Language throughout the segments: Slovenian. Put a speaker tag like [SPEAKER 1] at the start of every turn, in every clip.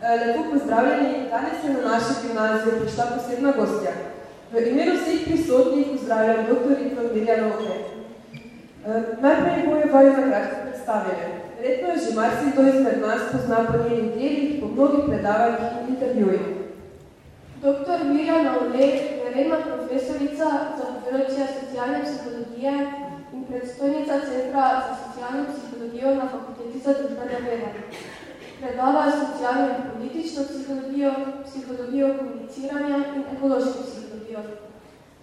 [SPEAKER 1] Lepo pozdravljeni, danes je na našo gimnazijo prišla posebna gostja. V imenu vseh prisotnih pozdravljam doktorico Mirjano Oke. Najprej bojo vaju na kratko predstavili. Verjetno je že marsikdo izmed nas pozna po njenih delih, po mnogih predavanjih in intervjujih.
[SPEAKER 2] Doktor Mirjana Ole je redna profesorica za področje socialne psihologije in predstojnica Centra za socialno psihologijo na Fakulteti za družbene vede. Predava socialno in politično psihologijo, psihologijo komuniciranja in ekološko psihologijo.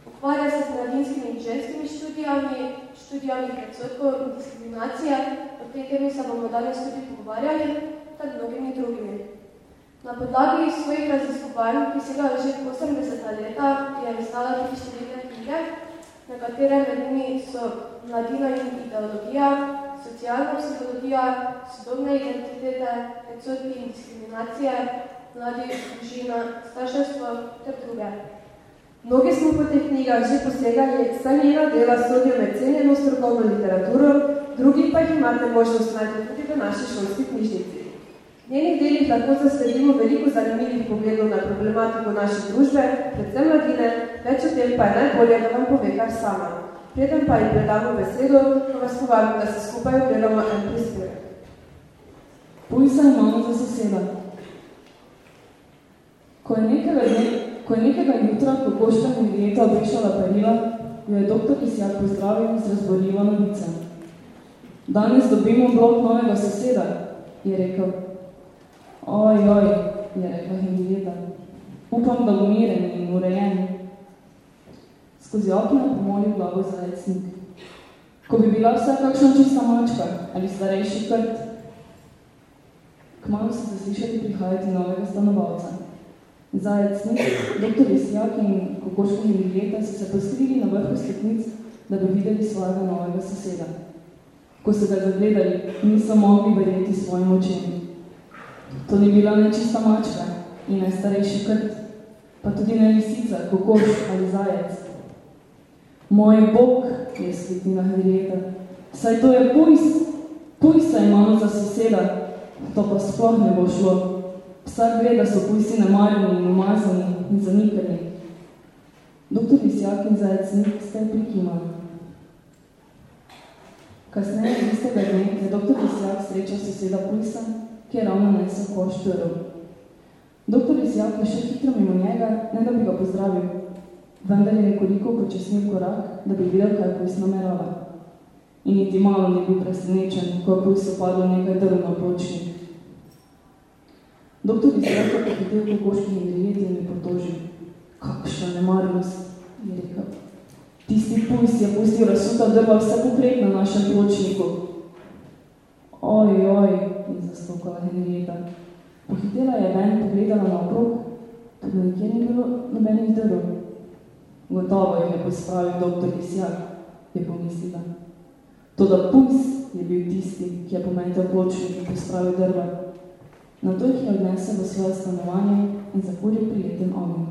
[SPEAKER 2] Ukvarja se z mladinskimi in ženskimi študijami, študijami predsodkov in diskriminacije, o tej temi se bomo danes tudi pogovarjali, ter mnogimi drugimi. Na podlagi svojih raziskovanj, ki segajo že 80 leta, je izdala tudi številne knjige, nekatere med njimi so Mladina in ideologija, socialna psihologija, sodobne identitete, predsodki in diskriminacije, mladi, družina, starševstvo ter druge.
[SPEAKER 1] Mnogi smo po teh knjigah že posegali, saj njena dela sodijo med cenjeno strokovno literaturo, drugi pa jih imate možnost najti tudi v naši šolski knjižnici. V njenih delih lahko zasledimo veliko zanimivih pogledov na problematiko naše družbe, predvsem mladine, več o tem pa je najbolje, da vam pove kar sama. Preden pa jih predamo besedo, pa vas povabim, da se skupaj ogledamo en prispevek.
[SPEAKER 3] Pujsa imamo za soseda. Ko je nekega, dne, ko je nekega jutra kokoška Henrieta obešala perila, jo je doktor Isjak pozdravil z razborljivo novice. Danes dobimo blok novega soseda, je rekel. Oj, oj, je rekla Henrieta. Upam, da bo miren in urejen. Skozi okno je pomolil glavo zajecnik. Ko bi bila vse kakšna čista mačka ali starejši krt, kmalo se zaslišati prihajati novega stanovalca. Zajecnik, doktor Isjak in kokoška Henrieta so se poskrili na vrhu stopnic, da bi videli svojega novega soseda. Ko so ga zagledali, niso mogli verjeti svojim očem. To ni bila nečista mačka in ne starejši krt, pa tudi ne lisica, kokoš ali zajec. Moj bog, je sklepila Henrieta, saj to je pujs, pujsa imamo za soseda, to pa sploh ne bo šlo. Vsak ve, da so pujsi namarjeni in umazani in zanikani. Doktor Isjak in zajec ste prikimali. Kasneje, istega dne, je doktor Isjak srečal soseda pujsa, ki je ravno nesel koš. Doktor Isjak je še hitro mimo njega, ne da bi ga pozdravil, vendar je nekoliko počesnil korak, da bi videl, kaj pujs namerava. In niti malo ni bil presenečen, ko je pujs opadlo nekaj drv na pločnik. Doktor je pohitel kokoški Henrieti in mi potožil. Kakšna nemarnost, je rekel. Tisti pujs je pustil razsuta drva vse popred na našem pločniku. Oj, oj, je zastokala Henrieta. Pohitela je ven, pogledala na okrog, tudi nekje ni bilo nobenih drv. Gotovo jih je pospravil doktor Isjak, je pomislila. Toda pujs je bil tisti, ki je pometel pločnik in pospravil drva. Nato jih je odnesel v svoje stanovanje in zakuril prijetem ognjem.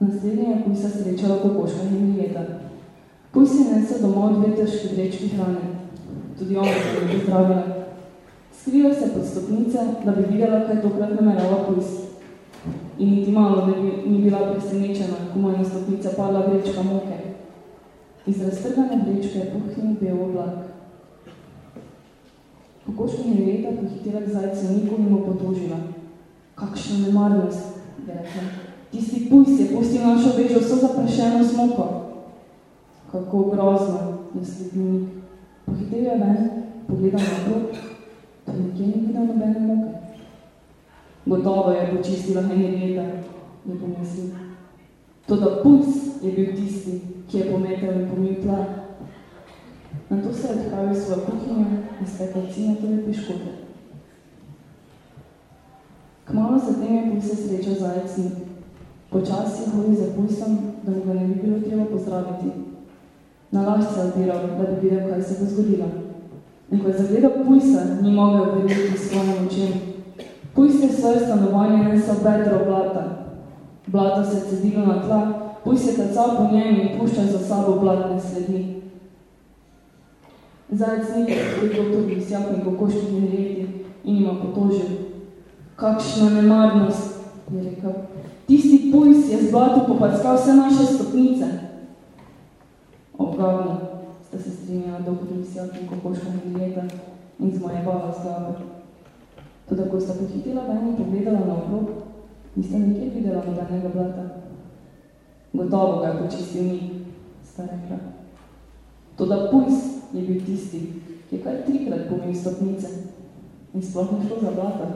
[SPEAKER 3] Naslednje je pujsa srečala kokoška Henrieta. Pujs je nesel domov dve težki vrečki hrane. Tudi ona se je pozdravila. Skrila se pod stopnice, da bi videla, kaj tokrat namerava pujs. In niti malo ne bi, ni bila presenečena, ko mu je na stopnice padla vrečka moke. Iz raztrgane vrečke je puhnil bel oblak. Kokoška Henrieta pohitela k zajcu Niku in mu potožila. Kakšna nemarnost, je rekla. Tisti pujs je pustil našo vežo vso zaprašeno smoko. Kako grozno, je sledil Nik. Pohitel je ven, pogledal na krog, da nekje ni videl nobene moke. Gotovo je počistila Henrieta, je pomislil. Toda pujs je bil tisti, ki je pometel in pomil tla. Nato se je odpravil svojo kuhinjo in spekal cinetove piškote. Kmalo zatem je pujse srečal zajec Nik. Počasi je hodil za pujsom, da mu ga ne bi bilo treba pozdraviti. Na lahč se obiral, da bi videl, kaj se bo zgodilo. In ko je zagledal pujsa, ni mogel verjeti svojim očem. Pujs je svoje stanovanje nesel bedro blata. Blato se je cedilo na tla, pujs je tacal po njem in puščal za sabo blatne sledi. Zajec ni, doktor Visjak in kokoški Henrieti in ima potožil. Kakšna nemarnost, je rekel. Tisti pujs je z blatu popackal vse naše stopnice. Ogavno, sta se strinjala Visjak in kokoška Henrieta in zmajevala z glavo. Toda, ko sta pohitila ven in pogledala na okrog, nista nikjer videla nobenega blata. Gotovo ga je počistil ni, sta rekla. Toda pujs je bil tisti, ki je kar trikrat pomil stopnice in sploh ni šlo za blata,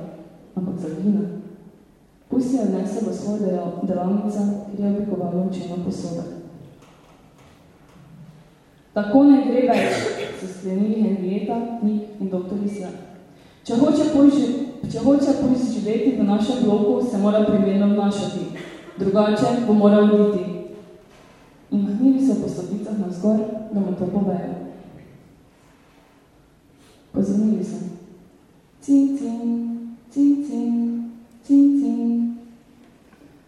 [SPEAKER 3] ampak za glina. Pujs je odnesel v svojo delavnico, kjer je oblikovalo učeno posodo. Tako ne gre več, so sklenili Henrieta, Nik in doktor Isja. Če hoče pujs živeti v našem bloku, se mora primerno vnašati, drugače bo moral oditi. In mahnili so po stopnicah na zgor, da mu to povejo. Pozvonili so. Cin, cin, cin, cin, cin, cin.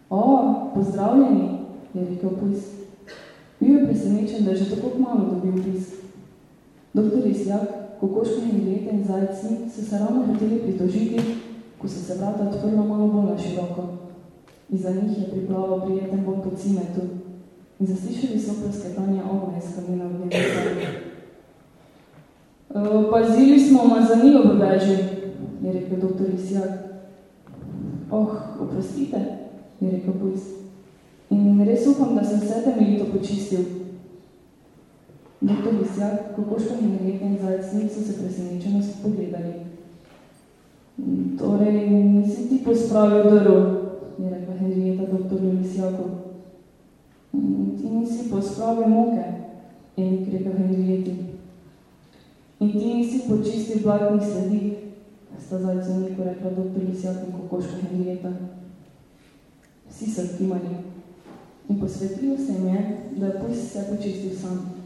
[SPEAKER 3] O, pozdravljeni, je rekel pujs. Bil je presenečen, da je že tako malo dobil pis. Doktor Isjak, kokoško in lete in zajci so se ravno hoteli pritožiti, ko so se vrata odprla malo bolj na široko. Iza njih je priplaval prijeten bon po cimetu in zaslišali so presketanje ognja iz kamina v njegu Pazili smo mazanijo v veži, je rekel doktor Isjak. Oh, oprostite, je rekel pujs. In res upam, da sem vse temeljito počistil. Doktor Isjak, Henrieta in zajecnik so se presenečeno pogledali. Torej, nisi ti pospravil drv, je rekla Henrieta doktorju Isjaku. Ti nisi pospravil moke, je rekel Henrieti. In ti nisi počistil blatnih sledi, sta zajcovniku rekla doktor Lisjak in kokoška Henrieta. Vsi so kimali. In posvetljivo se jim je, da je pujs vse počistil sam.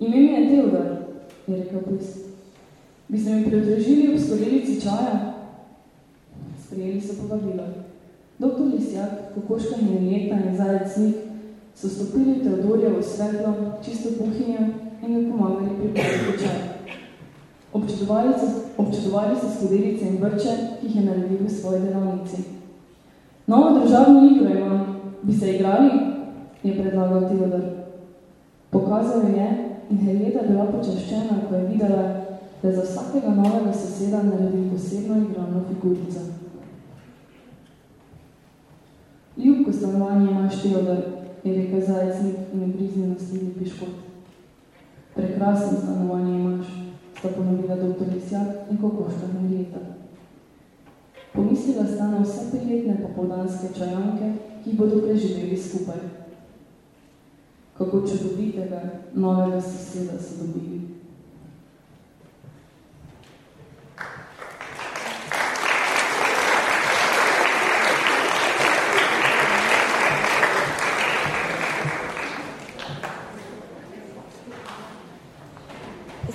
[SPEAKER 3] Ime mi je Teodor, je rekel pujs. Bi se mi predražili ob skodelici čaja? Sprijeli so povabilo. Doktor Lisjak, kokoška Henrieta in zajecnik so stopili Teodorja v svetlo, čisto kuhinjo in mi pomagali pripraviti čaj. Občudovali so, občudovali so skodelice in vrče, ki jih je naredil v svoji delavnici. Novo državno igro imam. Bi se igrali? je predlagal Teodor. Pokazal je in Heleta bila počaščena, ko je videla, da je za vsakega novega soseda naredil posebno igrano figurico. Ljubko stanovanje imaš, Teodor, je rekel zajecnik in obriznil nasledi piškot. Prekrasno stanovanje imaš, sta ponovila doktor Lisjak in kokoška Henrieta. Pomislila sta na vse prijetne popoldanske čajanke, ki bodo preživeli skupaj. Kako čudovitega novega soseda so dobili.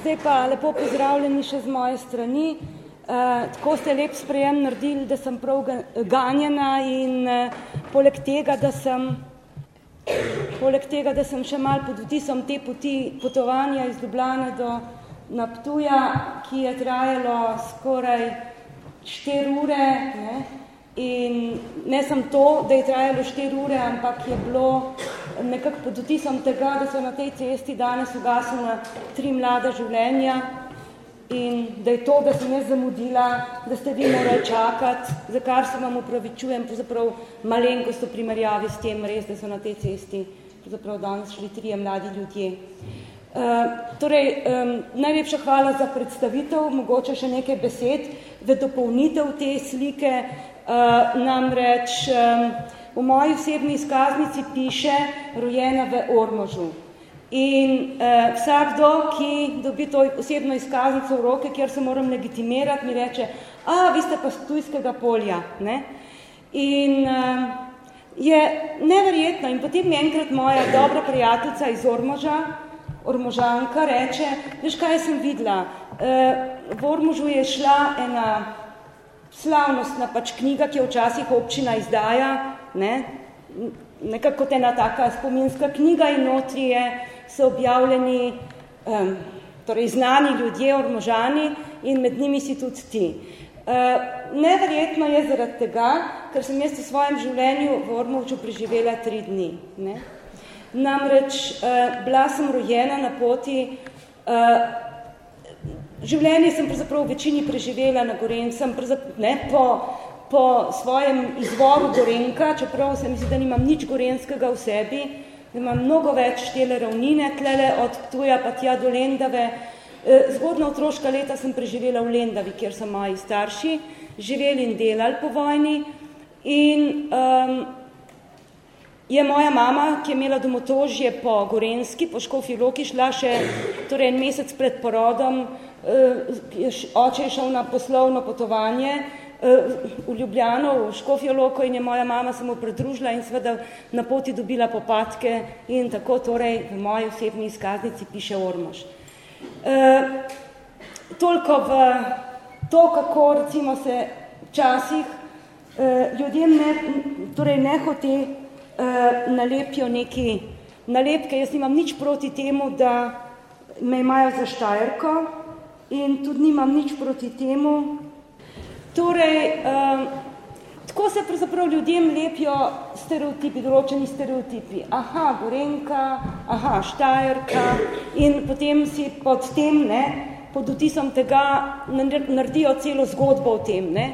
[SPEAKER 4] Zdaj pa lepo pozdravljeni še z moje strani. Uh, tako ste lep sprejem naredili, da sem prav ganjena in uh, poleg tega, da sem poleg tega, da sem še mal pod vtisom te poti potovanja iz Ljubljane do Naptuja, ki je trajalo skoraj 4 ure, ne, In ne sem to, da je trajalo 4 ure, ampak je bilo nekako pod vtisom tega, da so na tej cesti danes ugasnila tri mlada življenja in da je to, da sem jaz zamudila, da ste vi morali čakati, za kar se vam upravičujem, pravzaprav malenkost v primerjavi s tem res, da so na tej cesti pravzaprav danes šli trije mladi ljudje. Uh, torej, um, najlepša hvala za predstavitev, mogoče še nekaj besed v dopolnitev te slike, Uh, namreč um, v moji osebni izkaznici piše rojena v Ormožu. In uh, vsakdo, ki dobi to osebno izkaznico v roke, kjer se moram legitimirati, mi reče, a, vi ste pa z tujskega polja. Ne? In uh, je neverjetno. In potem mi enkrat moja dobra prijateljica iz Ormoža, Ormožanka, reče, veš, kaj sem videla? Uh, v Ormožu je šla ena slavnostna pač knjiga, ki jo včasih občina izdaja, ne? nekako kot ena taka spominska knjiga in notri je, so objavljeni um, torej znani ljudje, ormožani in med njimi si tudi ti. Uh, neverjetno je zaradi tega, ker sem jaz v svojem življenju v Ormovču preživela tri dni. Ne? Namreč uh, bila sem rojena na poti, uh, življenje sem pravzaprav v večini preživela na Goren, sem ne, po, po svojem izvoru Gorenka, čeprav se mi zdi, da nimam nič gorenskega v sebi, da imam mnogo več štele ravnine, tlele od Tuja pa tja do Lendave, Eh, zgodna otroška leta sem preživela v Lendavi, kjer so moji starši živeli in delali po vojni. In um, je moja mama, ki je imela domotožje po Gorenski, po Škofi Loki, šla še torej en mesec pred porodom, uh, oče je šel na poslovno potovanje v Ljubljano, v Škofijo Loko in je moja mama se mu pridružila in seveda na poti dobila popadke in tako torej v moji osebni izkaznici piše Ormož. E, toliko v to, kako recimo se včasih e, ljudem ne, torej ne hote e, nalepijo neki nalepke. Jaz nimam nič proti temu, da me imajo za štajerko in tudi nimam nič proti temu. Torej, e, Tako se pravzaprav ljudem lepijo stereotipi, določeni stereotipi. Aha, Gorenka, aha, Štajerka in potem si pod tem, ne, pod vtisom tega naredijo celo zgodbo o tem. Ne.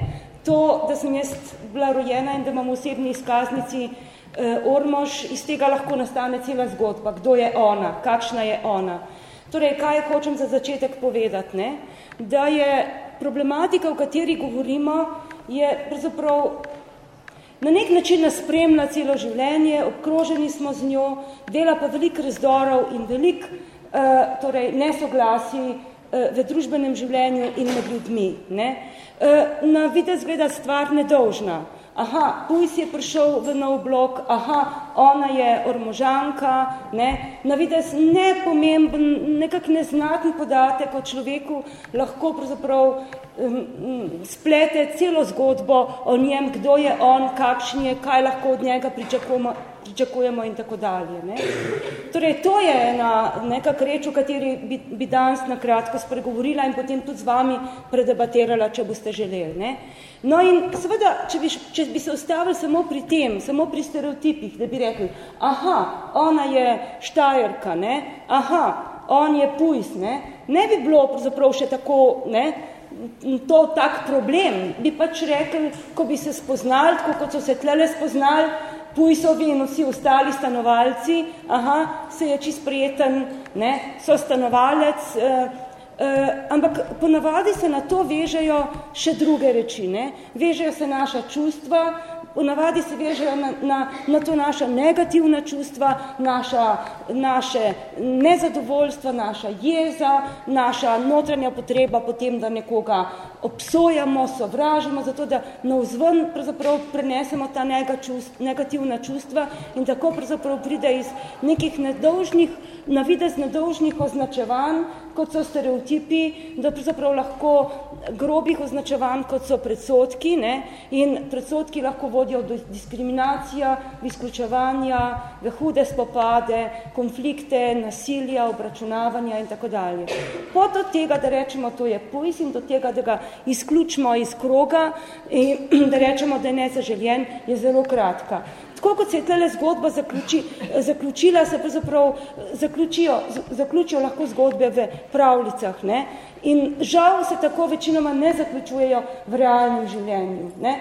[SPEAKER 4] To, da sem jaz bila rojena in da imam v osebni izkaznici eh, Ormož, iz tega lahko nastane cela zgodba. Kdo je ona? Kakšna je ona? Torej, kaj hočem za začetek povedati? Ne? Da je problematika, o kateri govorimo, je pravzaprav na nek način nas spremlja celo življenje, obkroženi smo z njo, dela pa veliko razdorov in veliko uh, torej, nesoglasi uh, v družbenem življenju in med ljudmi. Ne? Uh, na videz gleda stvar nedolžna aha, Pujs je prišel v nov blok, aha, ona je ormožanka, ne, na vides nepomemben, nekak neznaten podatek o človeku lahko pravzaprav splete celo zgodbo o njem, kdo je on, kakšen je, kaj lahko od njega pričakujemo, pričakujemo in tako dalje. Ne. Torej, to je ena nekak reč, o kateri bi, bi danes na kratko spregovorila in potem tudi z vami predebatirala, če boste želeli. Ne. No in seveda, če bi, če bi se ostavili samo pri tem, samo pri stereotipih, da bi rekli, aha, ona je štajerka, ne? aha, on je pujs, ne? ne bi bilo pravzaprav še tako, ne? To tak problem, bi pač rekli, ko bi se spoznali, tako kot so se tlele spoznali, pujsovi in vsi ostali stanovalci, aha, se je čist prijeten, ne, so stanovalec, eh, Uh, ampak ponavadi se na to vežejo še druge reči. Ne? Vežejo se naša čustva, ponavadi se vežejo na, na, na to naša negativna čustva, naša, naše nezadovoljstva, naša jeza, naša notranja potreba potem, da nekoga obsojamo, sovražimo, zato da navzven pravzaprav prenesemo ta negativna čustva in tako pravzaprav pride iz nekih nedolžnih, navidez nedolžnih označevanj, kot so stereotipi, da pravzaprav lahko grobih označevanj, kot so predsotki, ne? in predsotki lahko vodijo do diskriminacija, izključevanja, v hude spopade, konflikte, nasilja, obračunavanja in tako dalje. Pot od tega, da rečemo, to je pojs in do tega, da ga izključimo iz kroga in da rečemo, da je nezaželjen, je zelo kratka. Tako kot se je tele zgodba zaključi, zaključila, se pravzaprav zaključijo, zaključijo lahko zgodbe v pravljicah. Ne? In žal se tako večinoma ne zaključujejo v realnem življenju. Ne?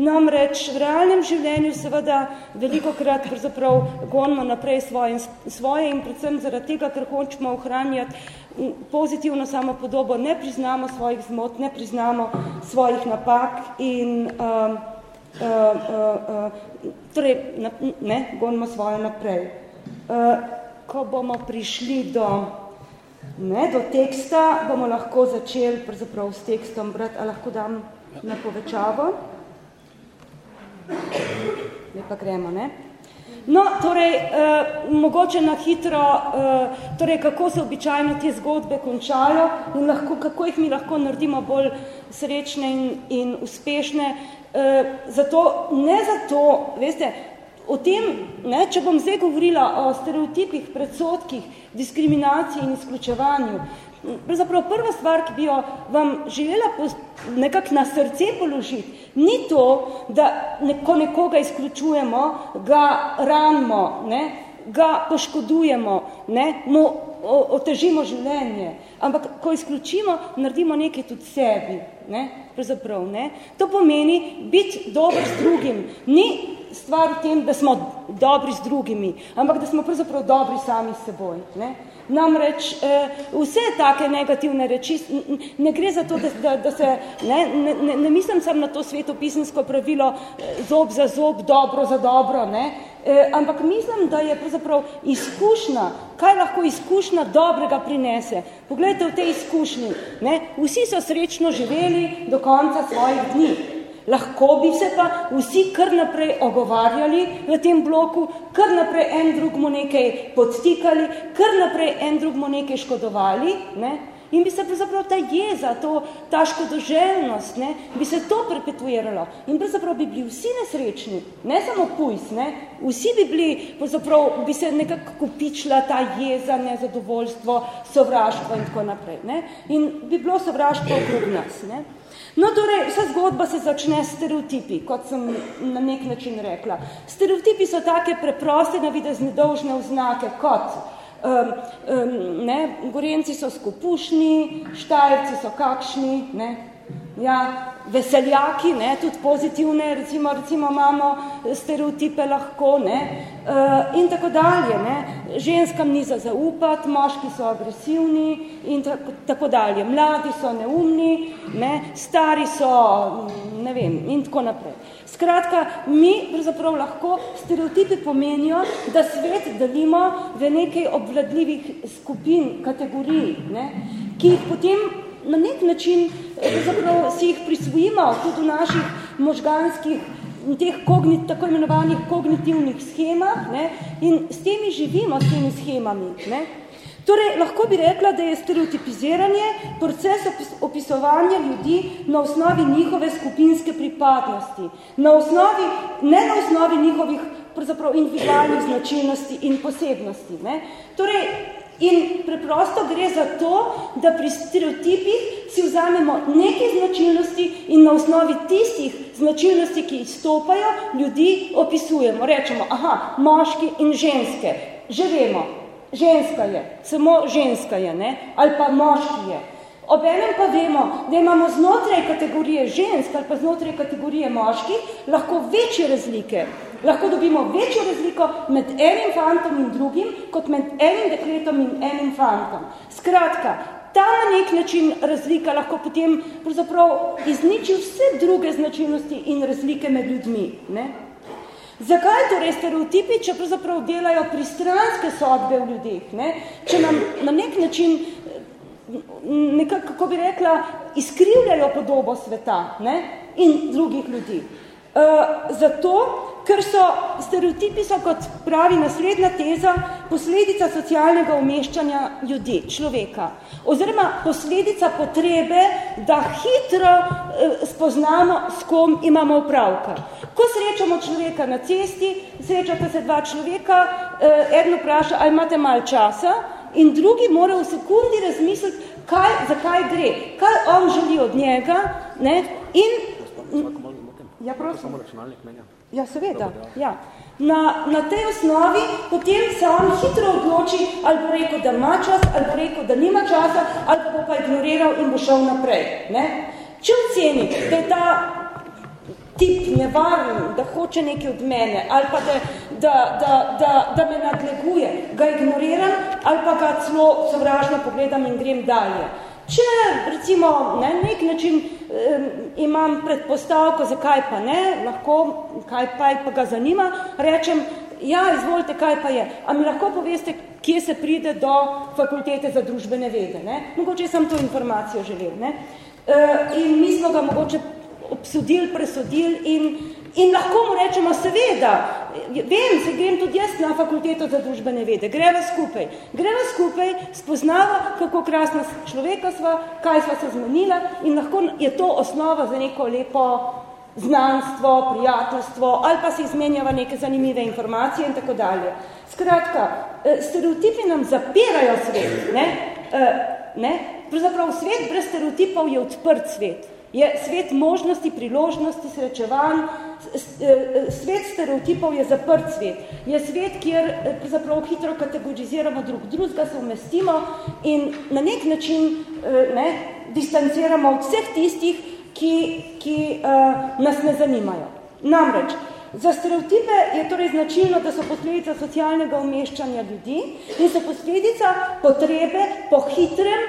[SPEAKER 4] Namreč v realnem življenju seveda veliko krat pravzaprav gonimo naprej svoje, svoje in predvsem zaradi tega, ker hočemo ohranjati pozitivno samopodobo, ne priznamo svojih zmot, ne priznamo svojih napak in um, uh, uh, uh, torej, ne, gonimo svoje naprej. Uh, ko bomo prišli do, ne, do teksta, bomo lahko začeli pravzaprav s tekstom brati, a lahko dam na povečavo. Lepa gremo, ne? No, torej, eh, mogoče na hitro, eh, torej, kako se običajno te zgodbe končajo in lahko, kako jih mi lahko naredimo bolj srečne in, in uspešne, Eh, zato, ne zato, veste, o tem, ne, če bom zdaj govorila o stereotipih, predsotkih, diskriminaciji in izključevanju, Pravzaprav prva stvar, ki bi jo vam želela nekako na srce položiti, ni to, da neko nekoga izključujemo, ga ranimo, ne, ga poškodujemo, ne, mu otežimo življenje, ampak ko izključimo, naredimo nekaj tudi sebi. Ne, pravzaprav, ne. To pomeni biti dober z drugim. Ni stvar v tem, da smo dobri z drugimi, ampak da smo pravzaprav dobri sami s seboj. Ne. Namreč eh, vse take negativne reči, ne gre za to, da, da, da se, ne, ne, ne, ne mislim sam na to svetopisensko pravilo eh, zob za zob, dobro za dobro, ne, eh, ampak mislim, da je pravzaprav izkušnja, kaj lahko izkušnja dobrega prinese. Poglejte v tej izkušnji, ne, vsi so srečno živeli do konca svojih dni. Lahko bi se pa vsi kar naprej ogovarjali v tem bloku, kar naprej en drugmu nekaj podstikali, kar naprej en drugmu nekaj škodovali, ne? In bi se pravzaprav ta jeza, to, ta škodoželjnost, ne, bi se to perpetuiralo. In pravzaprav bi bili vsi nesrečni, ne samo pujs, ne, vsi bi bili, pravzaprav bi se nekako kupičila ta jeza, nezadovoljstvo, sovraštvo in tako naprej. Ne. In bi bilo sovraštvo okrog nas. Ne. No, torej, vsa zgodba se začne s stereotipi, kot sem na nek način rekla. Stereotipi so take preproste, navidezne dolžne vznake, kot um, um, ne, gorenci so skupušni, štajrci so kakšni, ne, ja, veseljaki, ne, tudi pozitivne, recimo, recimo imamo stereotipe lahko, ne, uh, in tako dalje, ne, ženskam ni za zaupati, moški so agresivni in tako, tako dalje, mladi so neumni, ne, stari so, ne vem, in tako naprej. Skratka, mi pravzaprav lahko stereotipi pomenijo, da svet delimo v nekaj obvladljivih skupin, kategorij, ne, ki jih potem na nek način zapravo si jih prisvojimo tudi v naših možganskih teh kognit, tako imenovanih kognitivnih schemah ne, in s temi živimo, s temi schemami. Ne. Torej, lahko bi rekla, da je stereotipiziranje proces opisovanja ljudi na osnovi njihove skupinske pripadnosti, na osnovi, ne na osnovi njihovih individualnih značilnosti in posebnosti. Ne. Torej, In preprosto gre za to, da pri stereotipih si vzamemo neke značilnosti in na osnovi tistih značilnosti, ki izstopajo, ljudi opisujemo. Rečemo, aha, moški in ženske. Že vemo, ženska je, samo ženska je, ne? ali pa moški je. Obenem pa vemo, da imamo znotraj kategorije žensk ali pa znotraj kategorije moških lahko večje razlike lahko dobimo večjo razliko med enim fantom in drugim, kot med enim dekretom in enim fantom. Skratka, ta na nek način razlika lahko potem izniči vse druge značilnosti in razlike med ljudmi. Ne? Zakaj torej stereotipi, če pravzaprav delajo pristranske sodbe v ljudeh, ne? če nam na nek način nekako, kako bi rekla, izkrivljajo podobo sveta ne? in drugih ljudi. Uh, zato, ker so stereotipi so, kot pravi naslednja teza, posledica socialnega umeščanja ljudi, človeka. Oziroma posledica potrebe, da hitro eh, spoznamo, s kom imamo upravka. Ko srečamo človeka na cesti, srečate se dva človeka, eh, eno vpraša, ali imate malo časa, in drugi mora v sekundi razmisliti, kaj, zakaj gre, kaj on želi od njega, ne, in... Ja, prosim. Samo računalnik menja. Ja, seveda. Ja. Na, na tej osnovi potem se on hitro odloči, ali bo rekel, da ima čas, ali bo rekel, da nima časa, ali bo pa ignoriral in bo šel naprej. Ne? Če oceni, da je ta tip nevaren, da hoče nekaj od mene, ali pa da, da, da, da, da me nadleguje, ga ignoriram, ali pa ga celo sovražno pogledam in grem dalje. Če, recimo, ne, nek način eh, imam predpostavko, zakaj pa ne, lahko, kaj pa, pa ga zanima, rečem, ja, izvolite, kaj pa je. A mi lahko poveste, kje se pride do fakultete za družbene vede, ne? Mogoče sem to informacijo želel, ne? Eh, in mi smo ga mogoče obsodili, presodili in In lahko mu rečemo, seveda, vem, se grem tudi jaz na fakulteto za družbene vede, greva skupaj. Greva skupaj, spoznava, kako krasna človeka sva, kaj sva se zmenila in lahko je to osnova za neko lepo znanstvo, prijateljstvo ali pa se izmenjava neke zanimive informacije in tako dalje. Skratka, eh, stereotipi nam zapirajo svet, ne? Eh, ne? Pravzaprav svet brez stereotipov je odprt svet. Je svet možnosti, priložnosti, srečevanj, e, svet stereotipov je zaprt svet. Je svet, kjer e, zapravo hitro kategoriziramo drug drugega, se umestimo in na nek način e, ne, distanciramo od vseh tistih, ki, ki uh, nas ne zanimajo. Namreč, za stereotipe je torej značilno, da so posledica socialnega umeščanja ljudi in so posledica potrebe po hitrem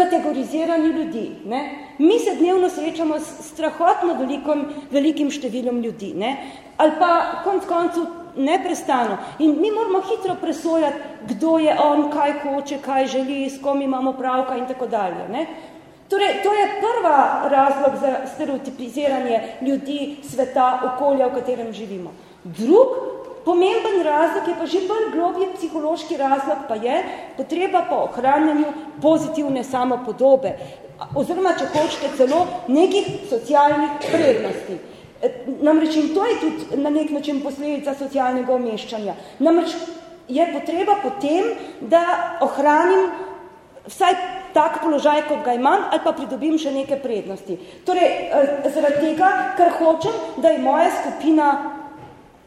[SPEAKER 4] kategoriziranju ljudi. Ne? Mi se dnevno srečamo s strahotno velikom, velikim številom ljudi, ne? ali pa konc koncu neprestano. In mi moramo hitro presojati, kdo je on, kaj hoče, kaj želi, s kom imamo pravka in tako dalje. Ne? Torej, to je prva razlog za stereotipiziranje ljudi, sveta, okolja, v katerem živimo. Drug Pomemben razlog je pa že bolj globji psihološki razlog pa je potreba po ohranjanju pozitivne samopodobe oziroma, če hočete, celo nekih socialnih prednosti. Namreč in to je tudi na nek način posledica socialnega omeščanja. Namreč je potreba potem, da ohranim vsaj tak položaj, kot ga imam, ali pa pridobim še neke prednosti. Torej, e, zaradi tega, ker hočem, da je moja skupina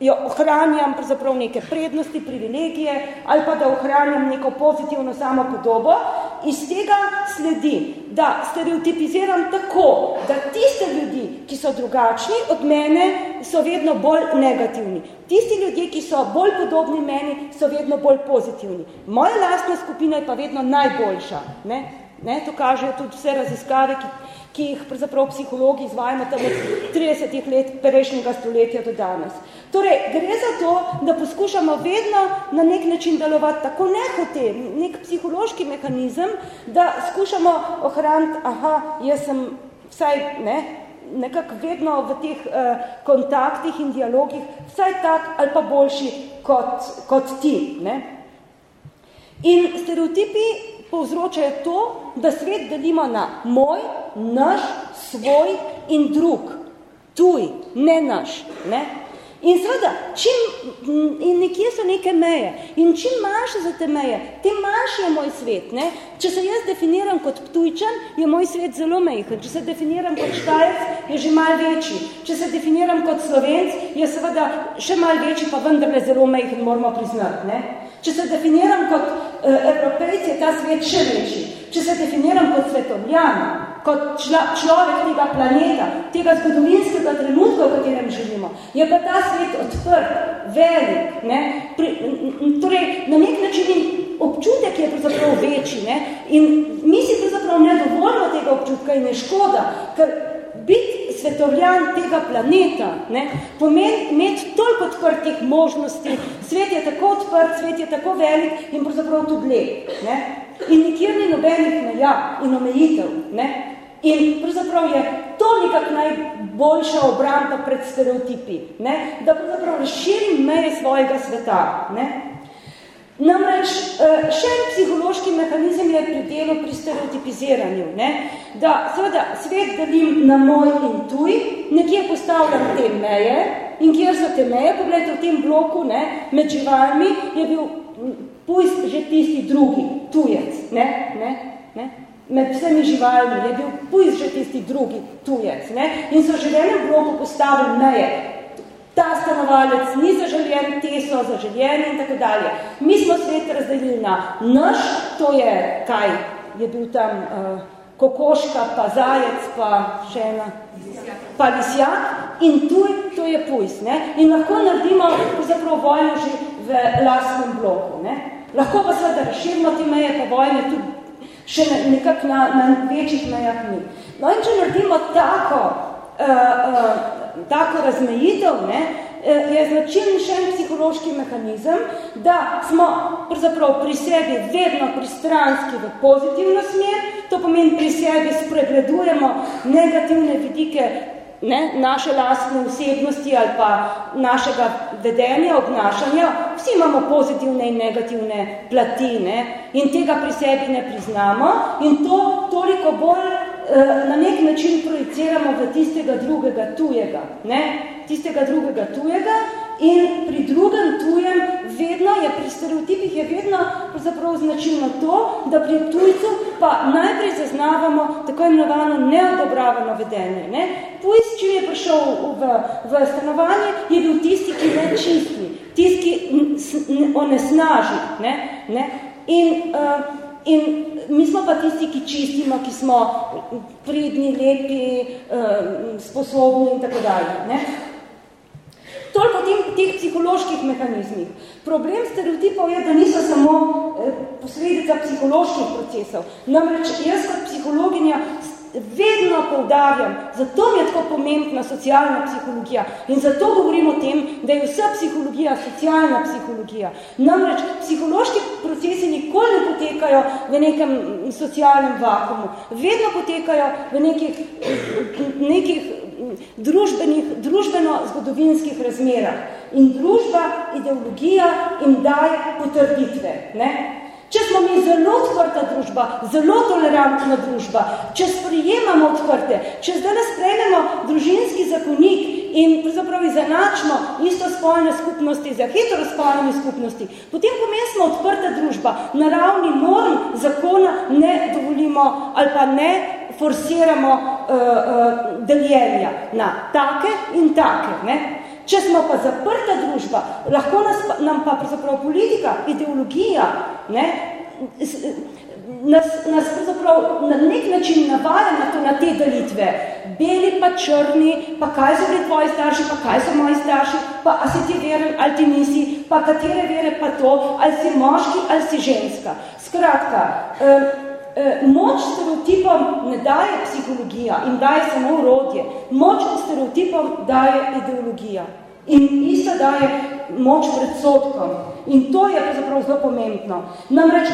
[SPEAKER 4] jo ohranjam pravzaprav neke prednosti, privilegije ali pa da ohranjam neko pozitivno samopodobo, iz tega sledi, da stereotipiziram tako, da tiste ljudi, ki so drugačni od mene, so vedno bolj negativni. Tisti ljudje, ki so bolj podobni meni, so vedno bolj pozitivni. Moja lastna skupina je pa vedno najboljša. Ne? Ne? To kažejo tudi vse raziskave, ki ki jih pravzaprav psihologi izvajamo tam od 30 let prejšnjega stoletja do danes. Torej, gre za to, da poskušamo vedno na nek način delovati tako nehote, nek psihološki mehanizem, da skušamo ohraniti, aha, jaz sem vsaj, ne, nekako vedno v teh uh, kontaktih in dialogih vsaj tak ali pa boljši kot, kot ti. Ne. In stereotipi povzročajo to, da svet delimo na moj, naš, svoj in drug. Tuj, ne naš. Ne? In seveda, čim, in nekje so neke meje. In čim manjše za te meje, tem manjši je moj svet. Ne? Če se jaz definiram kot ptujčan, je moj svet zelo mejhen. Če se definiram kot štajec, je že malo večji. Če se definiram kot slovenc, je seveda še malo večji, pa vendarle zelo mejhen, moramo priznati. Ne? Če se definiram kot uh, evropejc, je ta svet še večji. Če se definiram kot svetovljan, kot čla, človek tega planeta, tega zgodovinskega trenutka, v katerem živimo, je pa ta svet odprt, velik. Ne? Pri, torej, na nek način občutek je pravzaprav večji. Ne? In mi si pravzaprav ne dovoljno tega občutka in je škoda, ker biti svetovljan tega planeta, ne, pomeni imeti toliko odprtih možnosti, svet je tako odprt, svet je tako velik in pravzaprav tudi lep. Ne. In nikjer ni nobenih meja in omejitev. Ne. In pravzaprav je to nekak najboljša obramba pred stereotipi, ne? da pravzaprav razširim meje svojega sveta. Ne? Namreč eh, še en psihološki mehanizem je pri delu pri stereotipiziranju, ne? da seveda svet delim na moj in tuj, nekje postavljam te meje in kjer so te meje, pogledajte v tem bloku ne, med živalmi, je bil pujst že tisti drugi, tujec. Ne? Ne? Ne? Med vsemi živalmi, je bil pujs že tisti drugi tujec. Ne? In so že v bloku postavili meje. Ta stanovalec ni zaželjen, te so zaželjeni in tako dalje. Mi smo svet razdelili na naš, to je kaj, je bil tam uh, kokoška, pa zajec, pa še ena, pa lisjak in tuj, to je pujs. Ne? In lahko naredimo zapravo vojno že v lastnem bloku. Ne? Lahko pa seveda razširimo te meje, pa vojne tudi še nekako na, na večjih mejah ni. No in če naredimo tako, uh, uh, tako razmejitev, ne, uh, je značilen še en psihološki mehanizem, da smo pravzaprav pri sebi vedno pristranski v pozitivno smer, to pomeni pri sebi spregledujemo negativne vidike ne, naše lastne osebnosti ali pa našega vedenja, obnašanja, vsi imamo pozitivne in negativne plati ne, in tega pri sebi ne priznamo in to toliko bolj eh, na nek način projiciramo v tistega drugega tujega, ne, tistega drugega tujega in pri drugem tujem vedno je, pri stereotipih je vedno pravzaprav značilno to, da pri tujcu pa najprej zaznavamo tako imenovano neodobravano vedenje. Ne? Tujc, če je prišel v, v stanovanje, je bil tisti, ki ne čisti, tisti, ki onesnaži. Ne? Ne? In, uh, in mi smo pa tisti, ki čistimo, ki smo pridni, lepi, uh, sposobni in tako dalje. Ne? Toliko tem, teh psiholoških mehanizmih. Problem stereotipov je, da niso samo eh, posledica psiholoških procesov. Namreč jaz kot psihologinja vedno poudarjam, zato mi je tako pomembna socialna psihologija in zato govorim o tem, da je vsa psihologija socialna psihologija. Namreč psihološki procesi nikoli ne potekajo v nekem socialnem vakumu, vedno potekajo v nekih, nekih družbenih, družbeno-zgodovinskih razmerah. In družba, ideologija jim daje potrditve. Ne? Če smo mi zelo odprta družba, zelo tolerantna družba, če sprijemamo odprte, če zdaj sprejmemo družinski zakonik in pravzaprav izanačimo isto spolne skupnosti za heterospolnimi skupnosti, potem pomeni smo odprta družba, na ravni norm zakona ne dovolimo ali pa ne forsiramo uh, uh, deljenja na take in take. Ne? Če smo pa zaprta družba, lahko nas, nam pa pravzaprav politika, ideologija, ne, nas, nas pravzaprav na nek način navaja na, to, na te delitve. Beli pa črni, pa kaj so bili tvoji starši, pa kaj so moji starši, pa a si ti veren ali ti nisi, pa katere vere pa to, ali si moški ali si ženska. Skratka, eh, moč stereotipom ne daje psihologija in daje samo urodje. Moč stereotipom daje ideologija. In isto daje moč predsodkom. In to je pravzaprav zelo pomembno. Namreč,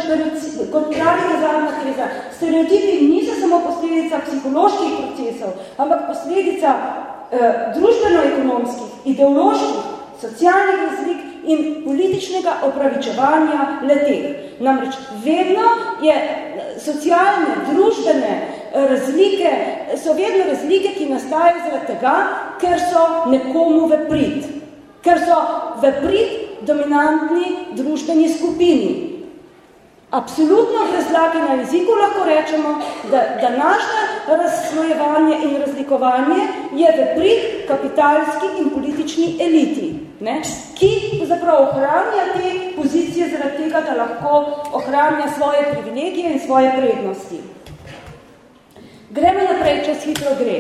[SPEAKER 4] kot pravi nazadna teza, stereotipi niso samo posledica psiholoških procesov, ampak posledica eh, družbeno-ekonomskih, ideoloških, socialnih razlik in političnega opravičevanja leteh. Namreč vedno je socialne, družbene eh, razlike, so vedno razlike, ki nastajajo zaradi tega, ker so nekomu v prid. Ker so v prid dominantni družbeni skupini. Absolutno razlage na jeziku lahko rečemo, da današnje razslojevanje in razlikovanje je v prid kapitalski in politični eliti ne, ki zapravo ohranja te pozicije zaradi tega, da lahko ohranja svoje privilegije in svoje prednosti. Gremo naprej, čas hitro gre.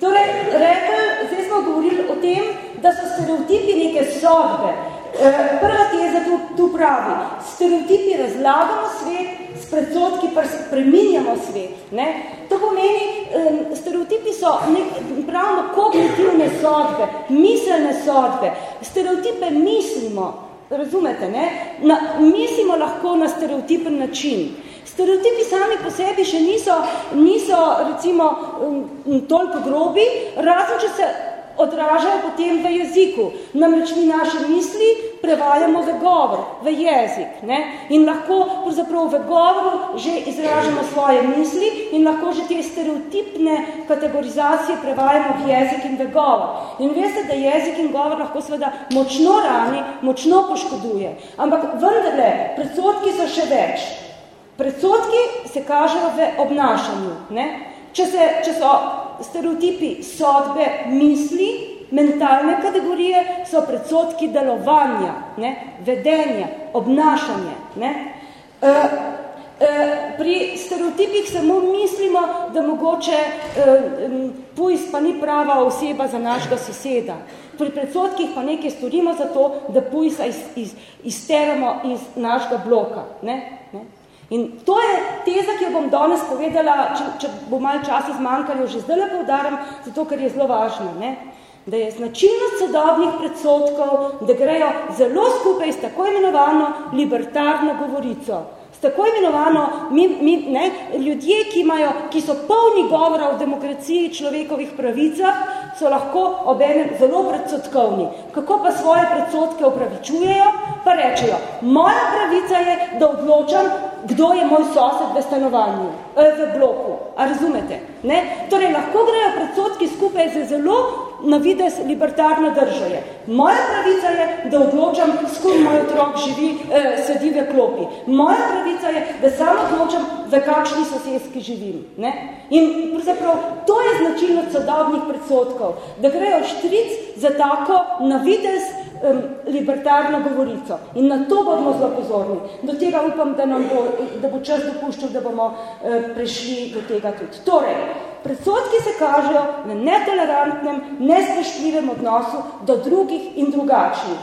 [SPEAKER 4] Torej, rekel, zdaj smo govorili o tem, da so stereotipi neke sodbe. E, prva teza tu, tu pravi, stereotipi razlagamo svet, s predsotki pa spreminjamo svet. Ne? To pomeni, stereotipi so nek, pravno kognitivne sodbe, miselne sodbe. Stereotipe mislimo, razumete, ne? Na, mislimo lahko na stereotipen način. Stereotipi sami po sebi še niso, niso recimo, toliko grobi, razen če se odražajo potem v jeziku. Namreč mi naše misli prevajamo v govor, v jezik. Ne? In lahko pravzaprav v govoru že izražamo svoje misli in lahko že te stereotipne kategorizacije prevajamo v jezik in v govor. In veste, da jezik in govor lahko seveda močno rani, močno poškoduje. Ampak vendarle, predsodki so še več. Predsodki se kažejo v obnašanju. Ne? Če, se, če so stereotipi sodbe misli, mentalne kategorije, so predsodki delovanja, ne? vedenja, obnašanje. Ne? E, e, pri stereotipih samo mislimo, da mogoče e, pujs pa ni prava oseba za našega soseda. Pri predsodkih pa nekaj storimo za to, da pujsa iz, iz, izteramo iz našega bloka. Ne? In to je teza, ki jo bom danes povedala, če, če bo malo časa zmanjkalo, že zdaj lepo udaram, zato ker je zelo važno, ne? da je značilnost sodobnih predsotkov, da grejo zelo skupaj s tako imenovano libertarno govorico tako imenovano, mi, mi, ne, ljudje, ki, imajo, ki so polni govora o demokraciji človekovih pravicah, so lahko obenem zelo predsotkovni. Kako pa svoje predsotke upravičujejo? Pa rečejo, moja pravica je, da odločam, kdo je moj sosed v stanovanju, eh, v bloku. A razumete? Ne? Torej, lahko grejo predsotki skupaj z zelo na vides libertarno držo je. Moja pravica je, da odločam, s kom moj otrok živi, eh, sedi v klopi. Moja pravica je, da sam odločam, v kakšni sosedski živim. Ne? In pravzaprav to je značilnost sodobnih predsotkov, da grejo štric za tako na vides um, libertarno govorico. In na to bomo zelo pozorni. Do tega upam, da, nam bo, da bo čas dopuščal, da bomo uh, prešli do tega tudi. Torej, predsodki se kažejo na netolerantnem, nesprešljivem odnosu do drugih in drugačnih.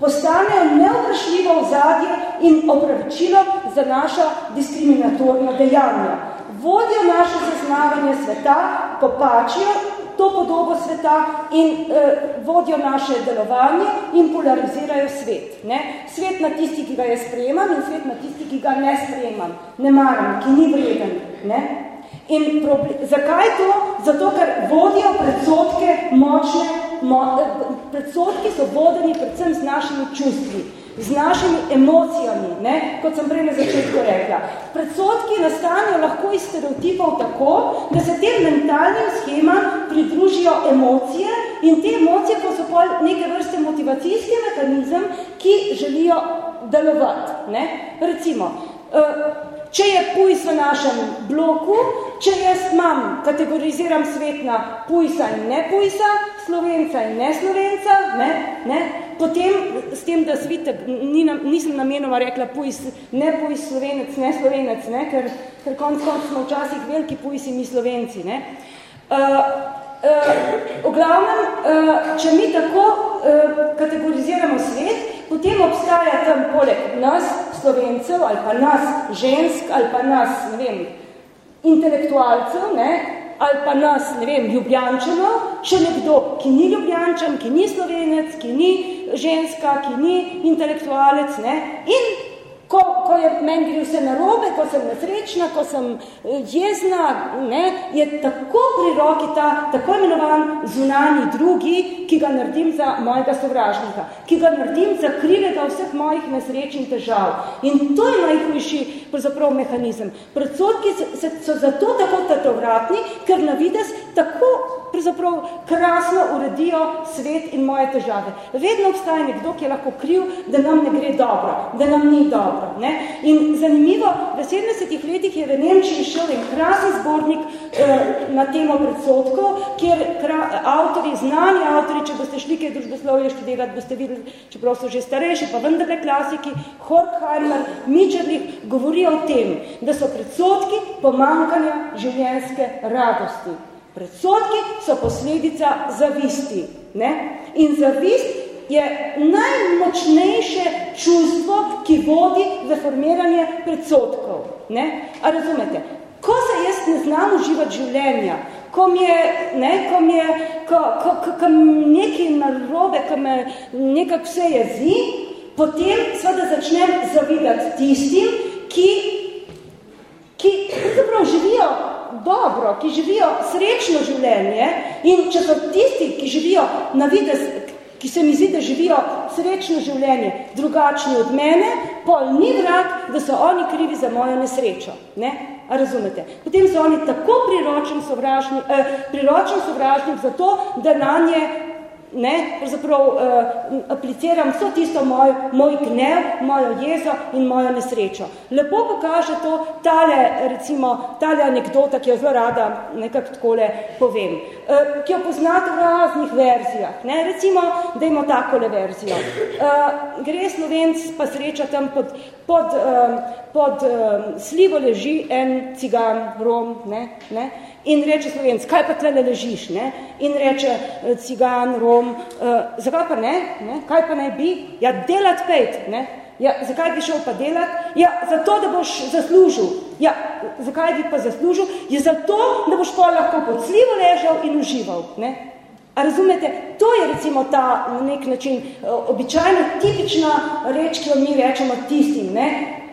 [SPEAKER 4] Postanejo neoprašljivo vzadje in opravičilo za naša diskriminatorna dejanja. Vodijo naše zaznavanje sveta, popačijo to podobo sveta in eh, vodijo naše delovanje in polarizirajo svet. Ne? Svet na tisti, ki ga je sprejemam in svet na tisti, ki ga ne sprejemam, ne maram, ki ni vreden. Ne? In zakaj to? Zato, ker vodijo predsotke močne, mo predsotki so vodeni predvsem z našimi čustvi z našimi emocijami, ne, kot sem prej na začetku rekla. Predsodki nastanejo lahko iz stereotipov tako, da se tem mentalnim schemam pridružijo emocije in te emocije pa so neke vrste motivacijski mehanizem, ki želijo delovati. Ne. Recimo, uh, Če je pujs v našem bloku, če jaz imam, kategoriziram svet na pujsa in ne pujsa, slovenca in ne slovenca, ne, ne, potem s tem, da svitek, ni, nisem namenoma rekla pujs, ne pujs slovenec, ne slovenec, ne, ker, ker konc konc smo včasih veliki pujsi mi slovenci. Ne. Uh, uh, v glavnem, uh, če mi tako uh, kategoriziramo svet, potem obstaja tam poleg nas, slovencev, ali pa nas, žensk, ali pa nas, ne vem, intelektualcev, ne, ali pa nas, ne vem, ljubljančano, še nekdo, ki ni ljubljančan, ki ni slovenec, ki ni ženska, ki ni intelektualec, ne, in ko, ko je meni gre vse narobe, ko sem nesrečna, ko sem eh, jezna, ne, je tako pri roki ta tako imenovan zunani drugi, ki ga naredim za mojega sovražnika, ki ga naredim za krivega vseh mojih nesreč in težav. In to je najhujši pravzaprav mehanizem. Predsodki so, zato tako tatovratni, ker na vides tako pravzaprav krasno uredijo svet in moje težave. Vedno obstaja nekdo, ki je lahko kriv, da nam ne gre dobro, da nam ni dobro. Ne? In zanimivo, v 70 letih je v Nemčiji šel en krasen zbornik eh, na temo predsotkov, kjer avtori, znani avtori, če boste šli kaj družboslovje študirati, boste videli, čeprav so že starejši, pa vendarle klasiki, Horkheimer, Mičerlich, govorijo o tem, da so predsotki pomankanja življenjske radosti. Predsodki so posledica zavisti. Ne? In zavist je najmočnejše čustvo, ki vodi v formiranje predsodkov. Ne? A razumete? Ko se jaz ne znam uživati življenja, ko mi je, ne, ko mi je, ko, ko, ko, ko nekaj narobe, ko me nekak vse jezi, potem seveda začnem zavidati tistim, ki, ki živijo dobro, ki živijo srečno življenje in če so tisti, ki živijo na vides, ki se mi zdi, da živijo srečno življenje, drugačni od mene, pol ni vrag, da so oni krivi za mojo nesrečo. Ne? A razumete? Potem so oni tako priročen sovražnik, eh, priročen sovražnik za to, da na nje ne, pravzaprav uh, apliciram vso tisto moj, moj gnev, mojo jezo in mojo nesrečo. Lepo pokaže to tale, recimo, tale anekdota, ki jo zelo rada nekako takole povem, uh, ki jo poznate v raznih verzijah. Ne? Recimo, da imamo takole verzijo. Uh, gre slovenc pa sreča tam pod, pod, uh, pod uh, slivo leži en cigan, rom, ne? Ne? In reče slovenc, kaj pa tle ležiš? Ne? In reče eh, cigan, rom, uh, zakaj pa ne? ne? Kaj pa naj bi? Ja, delat pejt. Ne? Ja, zakaj bi šel pa delat? Ja, zato, da boš zaslužil. Ja, zakaj bi pa zaslužil? Je ja, zato, da boš pa lahko pod slivo ležal in užival. Ne? A razumete, to je recimo ta na nek način eh, običajno tipična reč, ki jo mi rečemo tistim. Ne?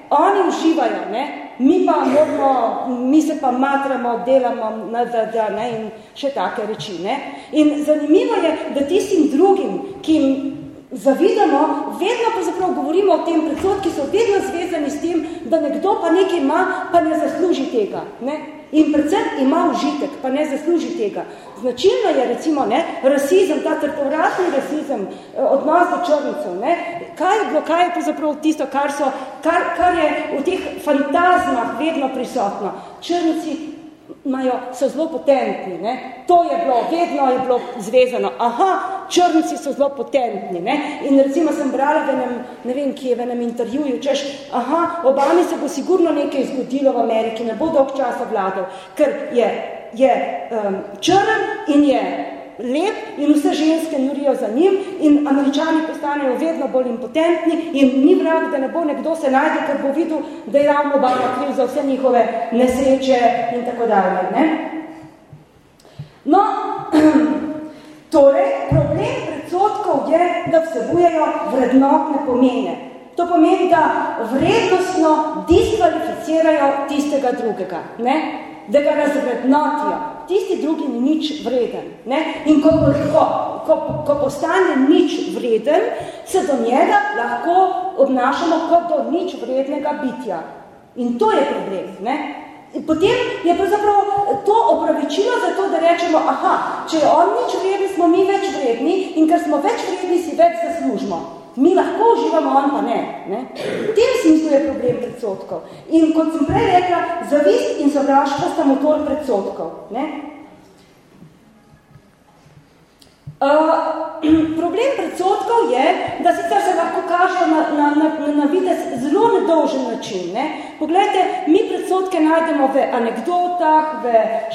[SPEAKER 4] Oni uživajo, ne? mi pa moramo, mi se pa matramo, delamo na da, da, ne, in še take reči. Ne. In zanimivo je, da tistim drugim, ki zavidamo, vedno pravzaprav govorimo o tem, predsodki so vedno zvezani s tem, da nekdo pa nekaj ima, pa ne zasluži tega. Ne? In predvsem ima užitek, pa ne zasluži tega. Značilno je recimo ne, rasizem, ta trpovratni rasizem, eh, odnos do črnicev. Ne? Kaj je bilo, kaj je pravzaprav tisto, kar, so, kar, kar je v teh fantazmah vedno prisotno? Črnici imajo, so zelo potentni. Ne? To je bilo, vedno je bilo zvezano. Aha, črnci so zelo potentni. Ne? In recimo sem brala v enem, ne vem, ki je v enem intervjuju, češ, aha, Obami se bo sigurno nekaj zgodilo v Ameriki, ne bo dolg časa vladal, ker je, je um, črn in je lep in vse ženske nurijo za njim in američani postanejo vedno bolj impotentni in ni vrag, da ne bo nekdo se najde, ker bo videl, da je ravno Obama kriv za vse njihove nesreče in tako dalje. Ne? No, torej, problem predsotkov je, da vsebujejo vrednotne pomene. To pomeni, da vrednostno diskvalificirajo tistega drugega, ne? da ga razvrednotijo tisti drugi ni nič vreden. Ne? In ko, ko, ko, ko postane nič vreden, se do njega lahko obnašamo kot do nič vrednega bitja. In to je problem. Ne? In potem je pravzaprav to opravičilo za to, da rečemo, aha, če je on nič vreden, smo mi več vredni in ker smo več vredni, si več zaslužimo. Mi lahko uživamo, on pa ne. ne. V tem smislu je problem predsotkov. In kot sem prej rekla, zavist in sovraštvo sta motor predsotkov. Ne. Uh, problem predsotkov je, da sicer se lahko kažejo na, na, na, na videz zelo nedolžen način. Ne? Poglejte, mi predsotke najdemo v anekdotah, v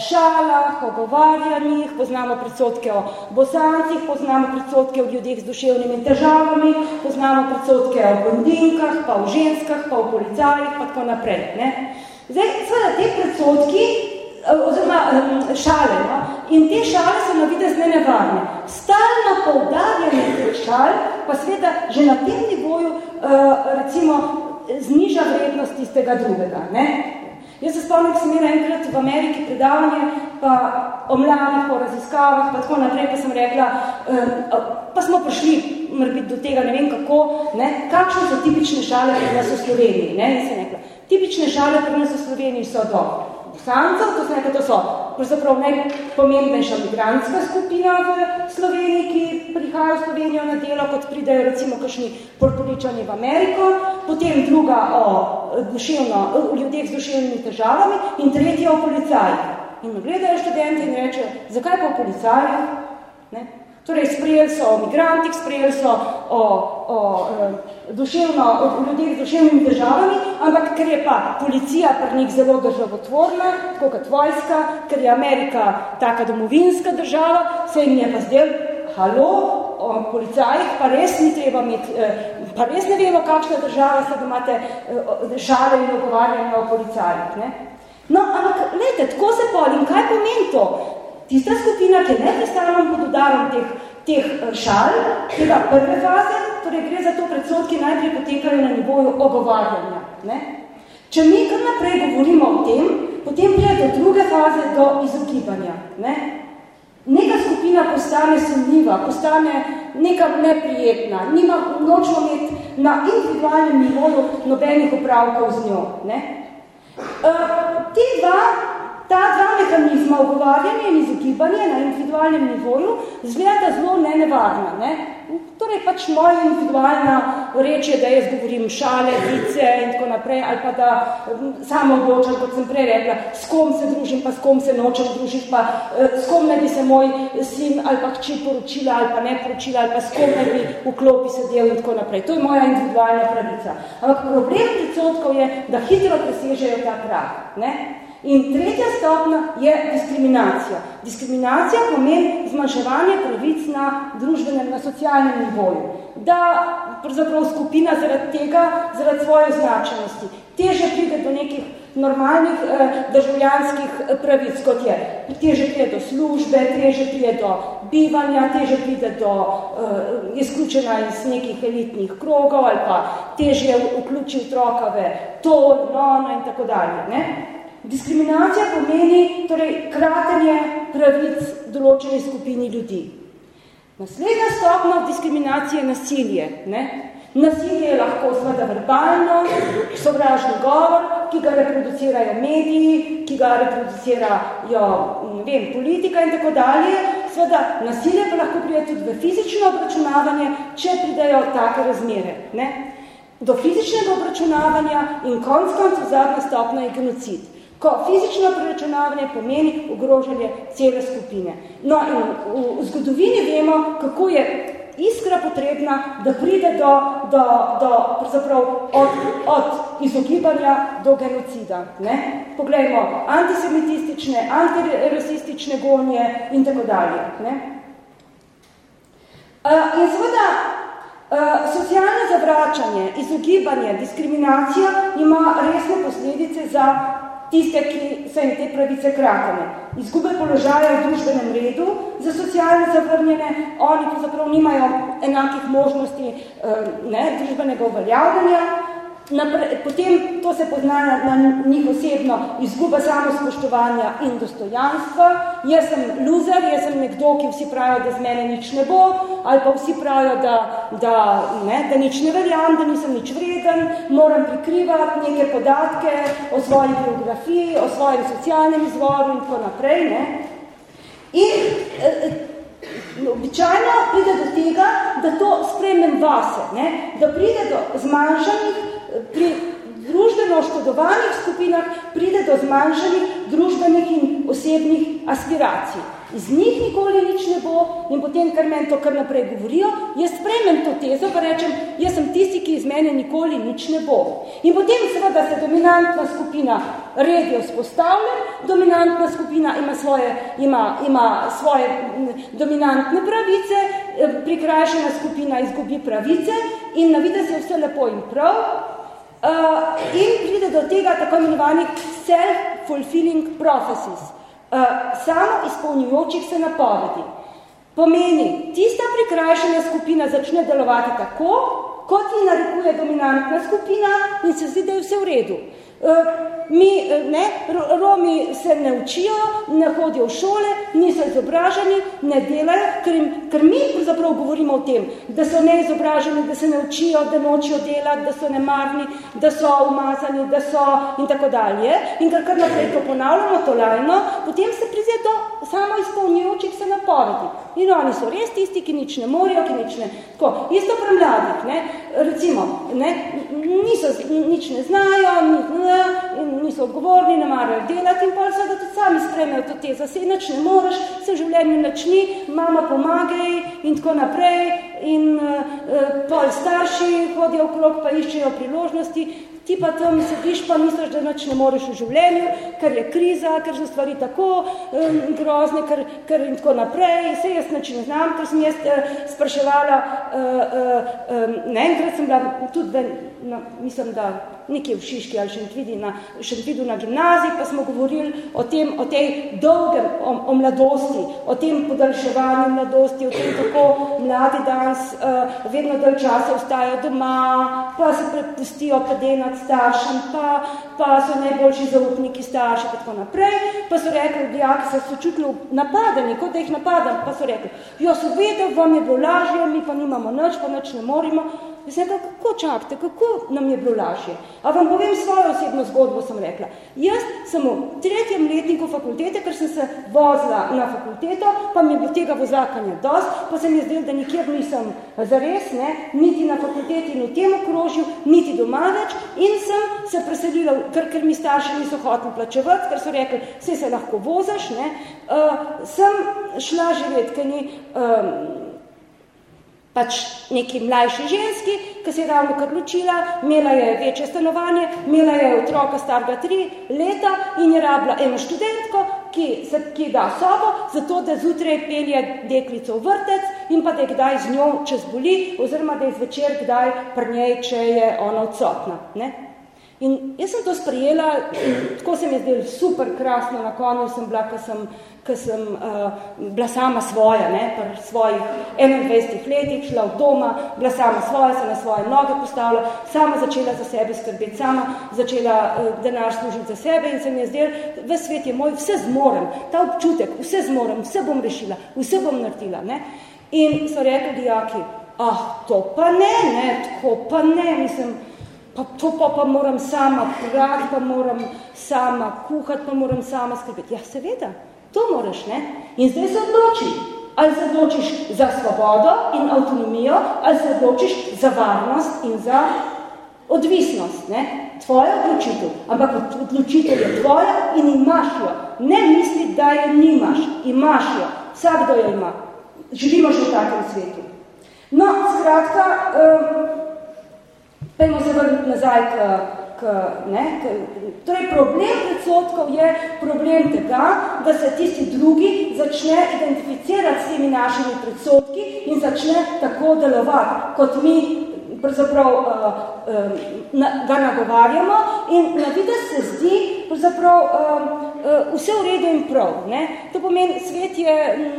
[SPEAKER 4] šalah, o govarjanjih, poznamo predsotke o bosancih, poznamo predsotke o ljudeh z duševnimi težavami, poznamo predsotke o blondinkah, pa o ženskah, pa o policajih, pa tako naprej. Ne? Zdaj, seveda, te predsotki oziroma šale. No? In te šale so na videz ne nevarne. Stalno poudarjanje teh šal, pa seveda že na tem nivoju uh, recimo zniža vrednost tistega drugega. Ne? Jaz se spomnim, ko sem imela enkrat v Ameriki predavanje, pa o mladih, o raziskavah, pa tako naprej, pa sem rekla, uh, pa smo prišli biti do tega, ne vem kako, ne? kakšne so tipične šale pri nas v Sloveniji. Ne? In sem rekla, tipične šale pri nas v Sloveniji so do Bosancev, to, nekaj, to so pravzaprav najpomembnejša migrantska skupina v Sloveniji, ki prihajajo v Slovenijo na delo, kot pridejo recimo kakšni portoričani v Ameriko, potem druga o, duševno, o ljudeh z duševnimi težavami in tretja o policajih. In me gledajo študenti in rečejo, zakaj pa o policajih? Ne? Torej, sprejeli so o migrantih, sprejeli so o, o, e, duševno, o ljudeh z duševnimi državami, ampak ker je pa policija pri njih zelo državotvorna, tako kot vojska, ker je Amerika taka domovinska država, se jim je pa zdel, halo, o policajih pa res ni treba imeti, e, pa res ne vemo, kakšna država se da imate e, žale in ogovarjanje o policajih. Ne? No, ampak, gledajte, tako se pol in kaj pomeni to? Tista skupina, ki je neprestavljena pod udarom teh, teh eh, šal, tega prve faze, torej gre za to predsodki najprej potekajo na nivoju ogovarjanja. Ne? Če mi kar naprej govorimo o tem, potem prije do druge faze do izogibanja. Ne? Neka skupina postane sumljiva, postane neka neprijetna, nima nočemo imeti na individualnem nivoju nobenih upravkov z njo. Ne? Uh, te dva Ta dva mehanizma, ogovarjanje in izogibanje na individualnem nivoju, zgleda zelo nenevarna. Ne? Torej pač moja individualna reč je, da jaz govorim šale, vice in tako naprej, ali pa da samo odločam, kot sem prej rekla, s kom se družim, pa s kom se nočem družiti, pa eh, s kom ne bi se moj sin ali pa hči poročila ali pa ne poročila, ali pa s kom ne bi v klopi sedel in tako naprej. To je moja individualna pravica. Ampak problem predsotkov je, da hitro presežejo ta prah. Ne? In tretja stopna je diskriminacija. Diskriminacija pomeni zmanjševanje pravic na družbenem, na socialnem nivoju. Da pravzaprav skupina zaradi tega, zaradi svoje označenosti, teže pride do nekih normalnih eh, državljanskih eh, pravic, kot je teže pride do službe, teže pride do bivanja, teže pride do eh, izključena iz nekih elitnih krogov ali pa teže vključi otroka v to, no, in tako dalje. Ne?
[SPEAKER 5] Diskriminacija pomeni torej kratenje pravic določene skupini ljudi.
[SPEAKER 4] Naslednja stopna diskriminacije je nasilje. Ne? Nasilje je lahko sveda verbalno, sovražni govor, ki ga reproducirajo mediji, ki ga reproducirajo vem, politika in tako dalje. Sveda nasilje pa lahko pride tudi v fizično obračunavanje, če pridejo take razmere. Ne? Do fizičnega obračunavanja in konc koncu zadnja stopna je genocid ko fizično preračunavanje pomeni ogrožanje cele skupine. No, in v, v zgodovini vemo, kako je iskra potrebna, da pride do, do, do od, od izogibanja do genocida. Ne? Poglejmo, antisemitistične, antirasistične gonje in tako dalje. Ne? Uh, in seveda, uh, socialno zavračanje, izogibanje, diskriminacija ima resne posledice za tiste, ki so jim te pravice kratene. Izgube položaja v družbenem redu za socialne zavrnjene, oni pravzaprav nimajo enakih možnosti eh, ne, družbenega uveljavljanja, Napre, potem to se pozna na, na njih osebno izguba samospoštovanja in dostojanstva. Jaz sem loser, jaz sem nekdo, ki vsi pravijo, da z mene nič ne bo, ali pa vsi pravijo, da, da, ne, da nič ne veljam, da nisem nič vreden, moram prikrivati neke podatke o svoji biografiji, o svojem socialnem izvoru in tako naprej. Ne. In e, e, običajno pride do tega, da to spremem vase, ne, da pride do zmanjšanih pri družbeno oškodovanih skupinah pride do zmanjšanih družbenih in osebnih aspiracij. Iz njih nikoli nič ne bo in potem, kar meni to kar naprej govorijo, jaz spremem to tezo, pa rečem, jaz sem tisti, ki iz mene nikoli nič ne bo. In potem seveda se dominantna skupina redi vzpostavlja, dominantna skupina ima svoje, ima, ima svoje dominantne pravice, eh, prikrajšena skupina izgubi pravice in navide se vse lepo in prav, Uh, in pride do tega tako imenovanih self-fulfilling prophecies, uh, samo izpolnjujočih se napovedi. Pomeni, tista prikrajšena skupina začne delovati tako, kot ji narekuje dominantna skupina in se zdi, da je vse v redu. Uh, mi, eh, ne, Romi se ne učijo, ne hodijo v šole, niso izobraženi, ne delajo, ker, jim, ker mi zapravo govorimo o tem, da so neizobraženi, da se ne učijo, da nočijo delati, da so nemarni, da so umazani, da so in tako dalje. In ker kar naprej to ponavljamo, to lajno, potem se prizje do samo izpolnjujočih se napovedi. In oni so res tisti, ki nič ne morajo, ki nič ne... Tako, isto pri mladih, ne, recimo, ne, niso, nič ne znajo, ni, ne, niso odgovorni, ne marajo delati in pa se da tudi sami spremejo to tezo. Se nič ne moreš, se v življenju nič ni, mama pomagaj in tako naprej in uh, pol starši hodijo okrog pa iščejo priložnosti, ti pa tam sediš, pa misliš, da nič ne moreš v življenju, ker je kriza, ker so stvari tako um, grozne, ker, ker in tako naprej. Se jaz nič ne znam, ker sem jaz uh, spraševala, uh, uh, um, ne enkrat sem bila tudi, da, no, mislim, da nekje v Šiški ali Šentvidu na, Šentvidu na gimnaziji, pa smo govorili o tem, o tej dolgem, o, o mladosti, o tem podaljševanju mladosti, o tem, kako mladi danes uh, vedno dalj časa ostajajo doma, pa se prepustijo padenat staršem, pa, pa so najboljši zaupniki starši, pa tako naprej. Pa so rekli, so se čutili napadeni, kot da jih napadam, pa so rekli, jo so vedel, vam je bilo lažje, mi pa nimamo nič, pa nič ne morimo, Jaz rekla, kako čakate, kako nam je bilo lažje? A vam povem svojo osebno zgodbo, sem rekla. Jaz sem v tretjem letniku fakultete, ker sem se vozila na fakulteto, pa mi je bilo tega vozakanja dost, pa se mi je zdel, da nikjer nisem zares, ne, niti na fakulteti in v tem okrožju, niti doma več in sem se preselila, ker, ker mi starši niso hoteli plačevati, ker so rekli, vse se lahko vozaš, ne, uh, sem šla živeti, ker ni, um, pač neki mlajši ženski, ki se je ravno kar ločila, imela je večje stanovanje, imela je otroka starega tri leta in je rabila eno študentko, ki, se, ki da sobo, zato da zjutraj pelje deklico v vrtec in pa da je kdaj z njo čez boli, oziroma da je zvečer kdaj pri njej, če je ona odsotna. Ne? In jaz sem to sprejela, tako se mi je zdel super krasno, na konju sem bila, ko sem, ko sem uh, bila sama svoja, ne, pri svojih 21 letih, šla v doma, bila sama svoja, se na svoje noge postavila, sama začela za sebe skrbeti, sama začela uh, denar služiti za sebe in se mi je zdel, v svet je moj, vse zmorem, ta občutek, vse zmorem, vse bom rešila, vse bom naredila. Ne. In so rekli dijaki, ah, to pa ne, ne, tako pa ne, mislim, pa to pa, pa moram sama prati, pa moram sama kuhati, pa moram sama skrbeti. Ja, seveda, to moraš, ne? In zdaj se odloči, ali se odločiš za svobodo in avtonomijo, ali se odločiš za varnost in za odvisnost, ne? Tvoja odločitev, ampak odločitev je tvoja in imaš jo. Ne misli, da jo nimaš, imaš jo. Vsakdo jo ima. Živimo še v takem svetu. No, skratka, um, Pejmo se vrniti nazaj k, k, ne, k, torej problem predsotkov je problem tega, da se tisti drugi začne identificirati s temi našimi predsotki in začne tako delovati, kot mi pravzaprav uh, uh, na, ga nagovarjamo. In na vides se zdi pravzaprav uh, uh, vse v redu in prav. Ne? To pomeni, svet je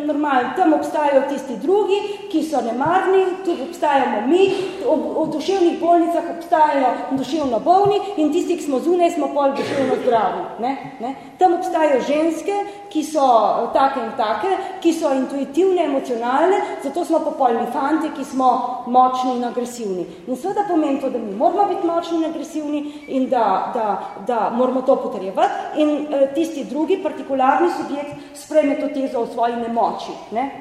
[SPEAKER 4] normalen, tam obstajajo tisti drugi, ki so nemarni, tu obstajamo mi, v, v duševnih bolnicah obstajajo duševno bolni in tisti, ki smo zunaj, smo pol duševno zdravi. Ne? Ne? Tam obstajajo ženske, ki so take in take, ki so intuitivne, emocionalne, zato smo popolni fanti, ki smo močni in agresivni. In seveda pomeni to, da mi moramo biti močni in agresivni in da, da, da moramo to potrjevati in eh, tisti drugi, partikularni subjekt, sprejme to tezo o svoji nemoči. Ne?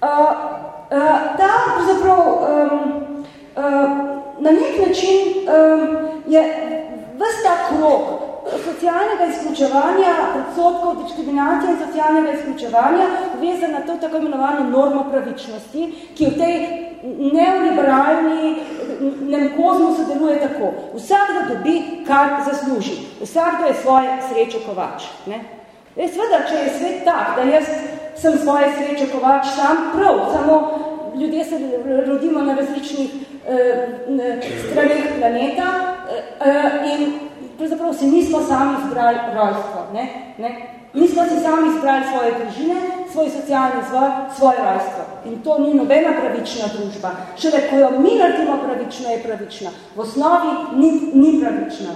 [SPEAKER 4] Uh, uh, ta, pravzaprav, um, uh, na nek način um, je ves ta krog, socialnega izključevanja, predsotkov, diskriminacije in socialnega izključevanja vezan na to tako imenovano normo pravičnosti, ki v tej neoliberalni nemkozmu sodeluje tako. Vsak da dobi, kar zasluži. Vsak da je svoje sreče kovač. Ne? Je sveda, če je svet tak, da jaz sem svoje sreče kovač sam prav, samo ljudje se rodimo na različnih eh, straneh planeta eh, in pravzaprav si nismo sami izbrali rojstvo. Ne? Ne? Mi smo si sami izbrali svoje družine, svoj socialni zvoj, svoje rojstvo. In to ni nobena pravična družba. Šele, ko jo mi naredimo pravično, je pravična. V osnovi ni, ni pravična.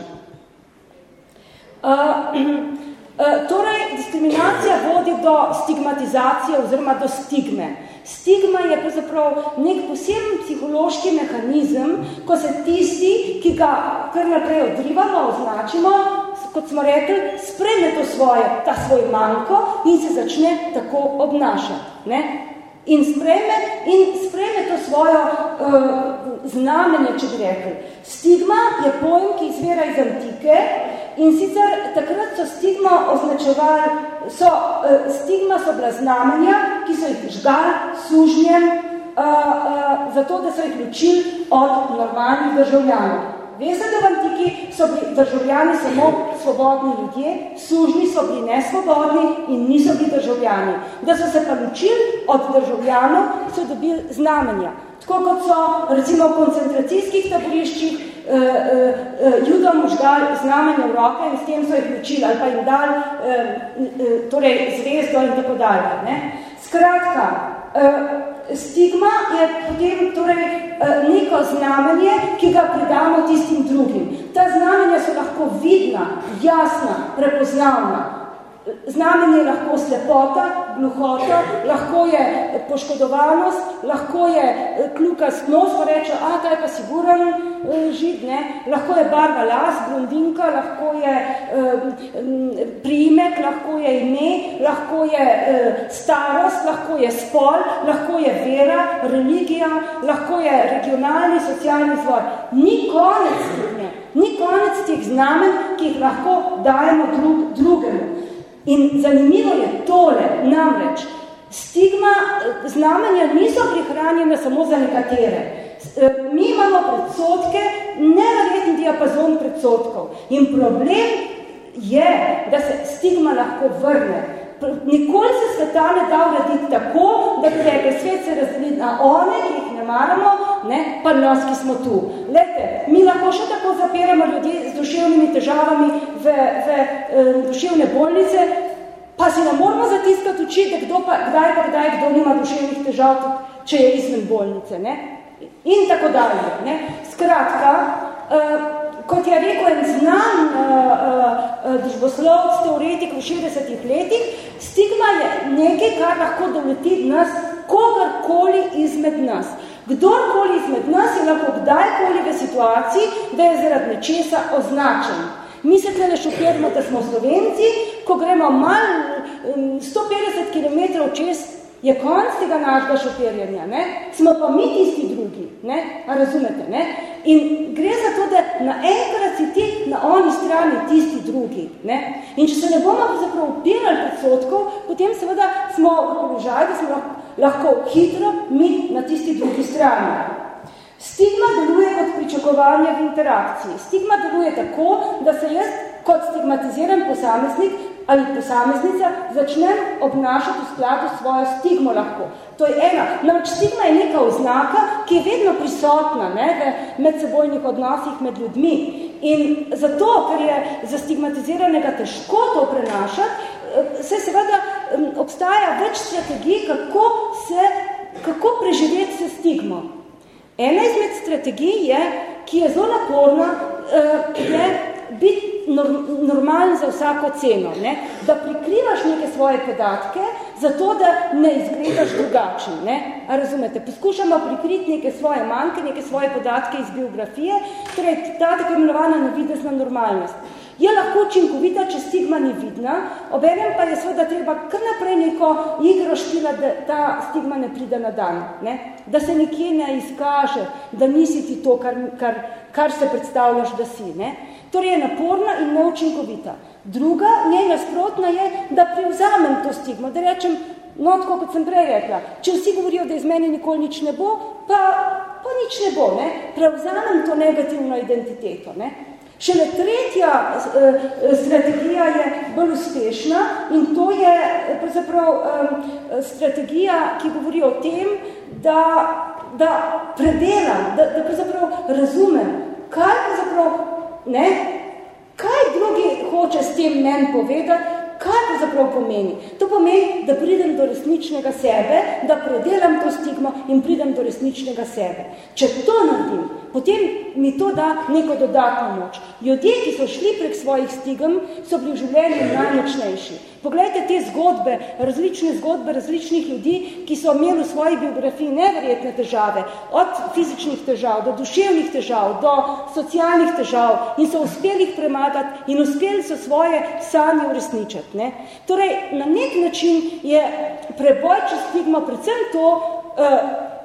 [SPEAKER 4] Uh, uh, torej, diskriminacija vodi do stigmatizacije oziroma do stigme. Stigma je pravzaprav nek poseben psihološki mehanizem, ko se tisti, ki ga kar naprej odrivamo, označimo, kot smo rekli, spreme to svoje, ta svoj manjko in se začne tako obnašati. Ne? In spreme, in spreme to svojo uh, znamenje, če bi rekli. Stigma je pojem, ki izvira iz antike in sicer takrat so stigma označevali so, uh, stigma so bila znamenja, ki so jih žgal sužnjem, uh, uh, zato da so jih ločili od normalnih državljanov. Veste, v antiki so bili državljani samo svobodni ljudje, sužni so bili nesvobodni in niso bili državljani. Da so se pa ločili od državljanov, so dobili znamenja. Tako kot so recimo v koncentracijskih taboriščih uh, uh, judom žgal znamenje v roke in s tem so jih učili ali pa jim dal uh, uh, torej zvezdo in tako dalje. Ne? Skratka, uh, stigma je potem torej uh, neko znamenje, ki ga predamo tistim drugim. Ta znamenja so lahko vidna, jasna, prepoznavna. Znamenje je lahko slepota, gluhota, lahko je poškodovanost, lahko je eh, klukast nos, ko reče, a, taj pa siguran eh, žid, ne? lahko je barva las, blondinka, lahko je eh, primek, lahko je ime, lahko je eh, starost, lahko je spol, lahko je vera, religija, lahko je regionalni, socialni zvor. Ni konec tih, ni konec tih znamen, ki jih lahko dajemo drug, drugemu. In zanimivo je tole, namreč, stigma, znamenja niso prihranjene samo za nekatere. E, mi imamo predsotke, neverjetni diapazon predsotkov. In problem je, da se stigma lahko vrne. Nikoli se sveta ne da urediti tako, da rekli, svet se razdeli na one, ki jih ne maramo, ne, pa nas, ki smo tu. Lete, mi lahko še tako zapiramo ljudi z duševnimi težavami v, v e, duševne bolnice, pa si ne moramo zatiskati oči, da kdo pa, kdaj pa kdaj, kdo nima duševnih težav, če je izven bolnice. Ne. In tako dalje. Ne. Skratka, uh, kot je rekel en znan uh, uh, družboslovc, teoretik v 60 letih, stigma je nekaj, kar lahko doleti nas, kogarkoli izmed nas. Kdorkoli izmed nas je lahko kdajkoli v situaciji, da je zaradi nečesa označen. Mi se tle šokiramo, da smo slovenci, ko gremo mal 150 km čez je konc tega našega šoferjanja, ne? smo pa mi tisti drugi, ne? A razumete, ne? In gre za to, da na enkrat si ti na oni strani tisti drugi, ne? In če se ne bomo zapravo upirali predsotkov, potem seveda smo v položaju, da smo lahko hitro mi na tisti drugi strani. Stigma deluje kot pričakovanje v interakciji. Stigma deluje tako, da se jaz kot stigmatiziran posameznik ali posameznica začnem obnašati v skladu svojo stigmo lahko. To je ena. Namreč stigma je neka oznaka, ki je vedno prisotna ne, v medsebojnih odnosih med ljudmi. In zato, ker je za stigmatiziranega težko to prenašati, se seveda obstaja več strategij, kako, se, kako preživeti se stigmo. Ena izmed strategij je, ki je zelo naporna, eh, je biti normalen za vsako ceno, ne? da prikrivaš neke svoje podatke, zato da ne izgledaš drugačen. Ne? A razumete? Poskušamo prikriti neke svoje manjke, neke svoje podatke iz biografije, torej ta tako imenovana navidezna normalnost. Je lahko učinkovita, če stigma ni vidna, obenem pa je seveda treba kar naprej neko igro štila, da ta stigma ne pride na dan. Ne? Da se nekje ne izkaže, da nisi ti to, kar, kar, kar se predstavljaš, da si. Ne? Torej je naporna in neučinkovita. Druga, njena sprotna je, da privzamem to stigmo, da rečem, no, tako kot sem prej rekla, če vsi govorijo, da iz meni nikoli nič ne bo, pa, pa nič ne bo, ne? prevzamem to negativno identiteto. Ne? Šele tretja eh, strategija je bolj uspešna in to je pravzaprav eh, strategija, ki govori o tem, da, da predelam, da, da pravzaprav razumem, kaj pravzaprav ne? Kaj drugi hoče s tem meni povedati? Kaj to zaprav pomeni? To pomeni, da pridem do resničnega sebe, da predelam to stigmo in pridem do resničnega sebe. Če to naredim, potem mi to da neko dodatno moč. Ljudje, ki so šli prek svojih stigem, so bili v življenju najmočnejši. Poglejte te zgodbe, različne zgodbe različnih ljudi, ki so imeli v svoji biografiji neverjetne težave, od fizičnih težav do duševnih težav, do socialnih težav in so uspeli jih premagati in uspeli so svoje sanje uresničiti. Ne? Torej, na nek način je preboj čez stigma predvsem to, uh,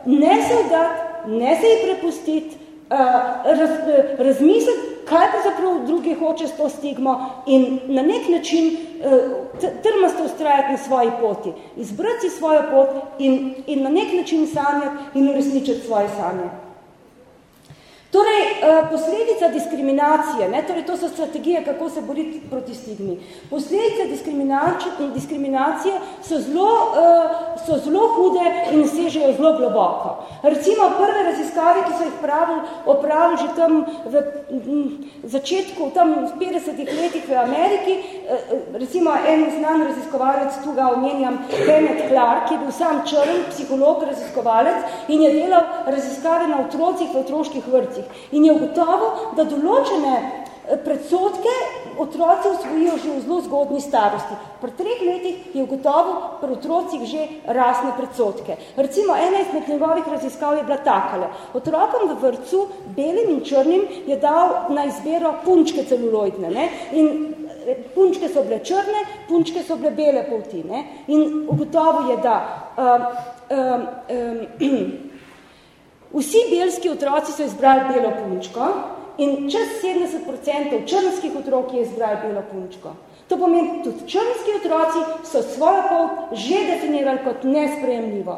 [SPEAKER 4] ne se vdati, ne se jih prepustiti, raz, razmisliti, kaj pa zaprav drugi hoče s to stigmo in na nek način trmasto ustrajati na svoji poti, izbrati svojo pot in, in na nek način sanjati in uresničiti svoje sanje. Torej, eh, posledica diskriminacije, ne, torej to so strategije, kako se boriti proti stigmi. Posledice diskriminacije so zelo, eh, so zelo hude in sežejo zelo globoko. Recimo prve raziskave, ki so jih pravili, opravili že tam v začetku, tam v 50 letih v Ameriki, eh, recimo en znan raziskovalec, tu ga omenjam, Kenneth Clark, ki je bil sam črn, psiholog, raziskovalec in je delal raziskave na otrocih v otroških vrtih. In je ugotovil, da določene eh, predsotke otroci usvojijo že v zelo zgodni starosti. Pri treh letih je ugotovil pri otrocih že rasne predsotke. Recimo, ena izmed njegovih raziskav je bila takale. Otrokom v vrtcu, belim in črnim, je dal na izbero punčke celuloidne. Ne? In eh, punčke so bile črne, punčke so bile bele polti. Ne? In ugotovil je, da um, um, um, Vsi belski otroci so izbrali belo punčko in čez 70% črnskih otrok je izbrali belo punčko. To pomeni, tudi črnski otroci so svojo pot že definirali kot nesprejemljivo.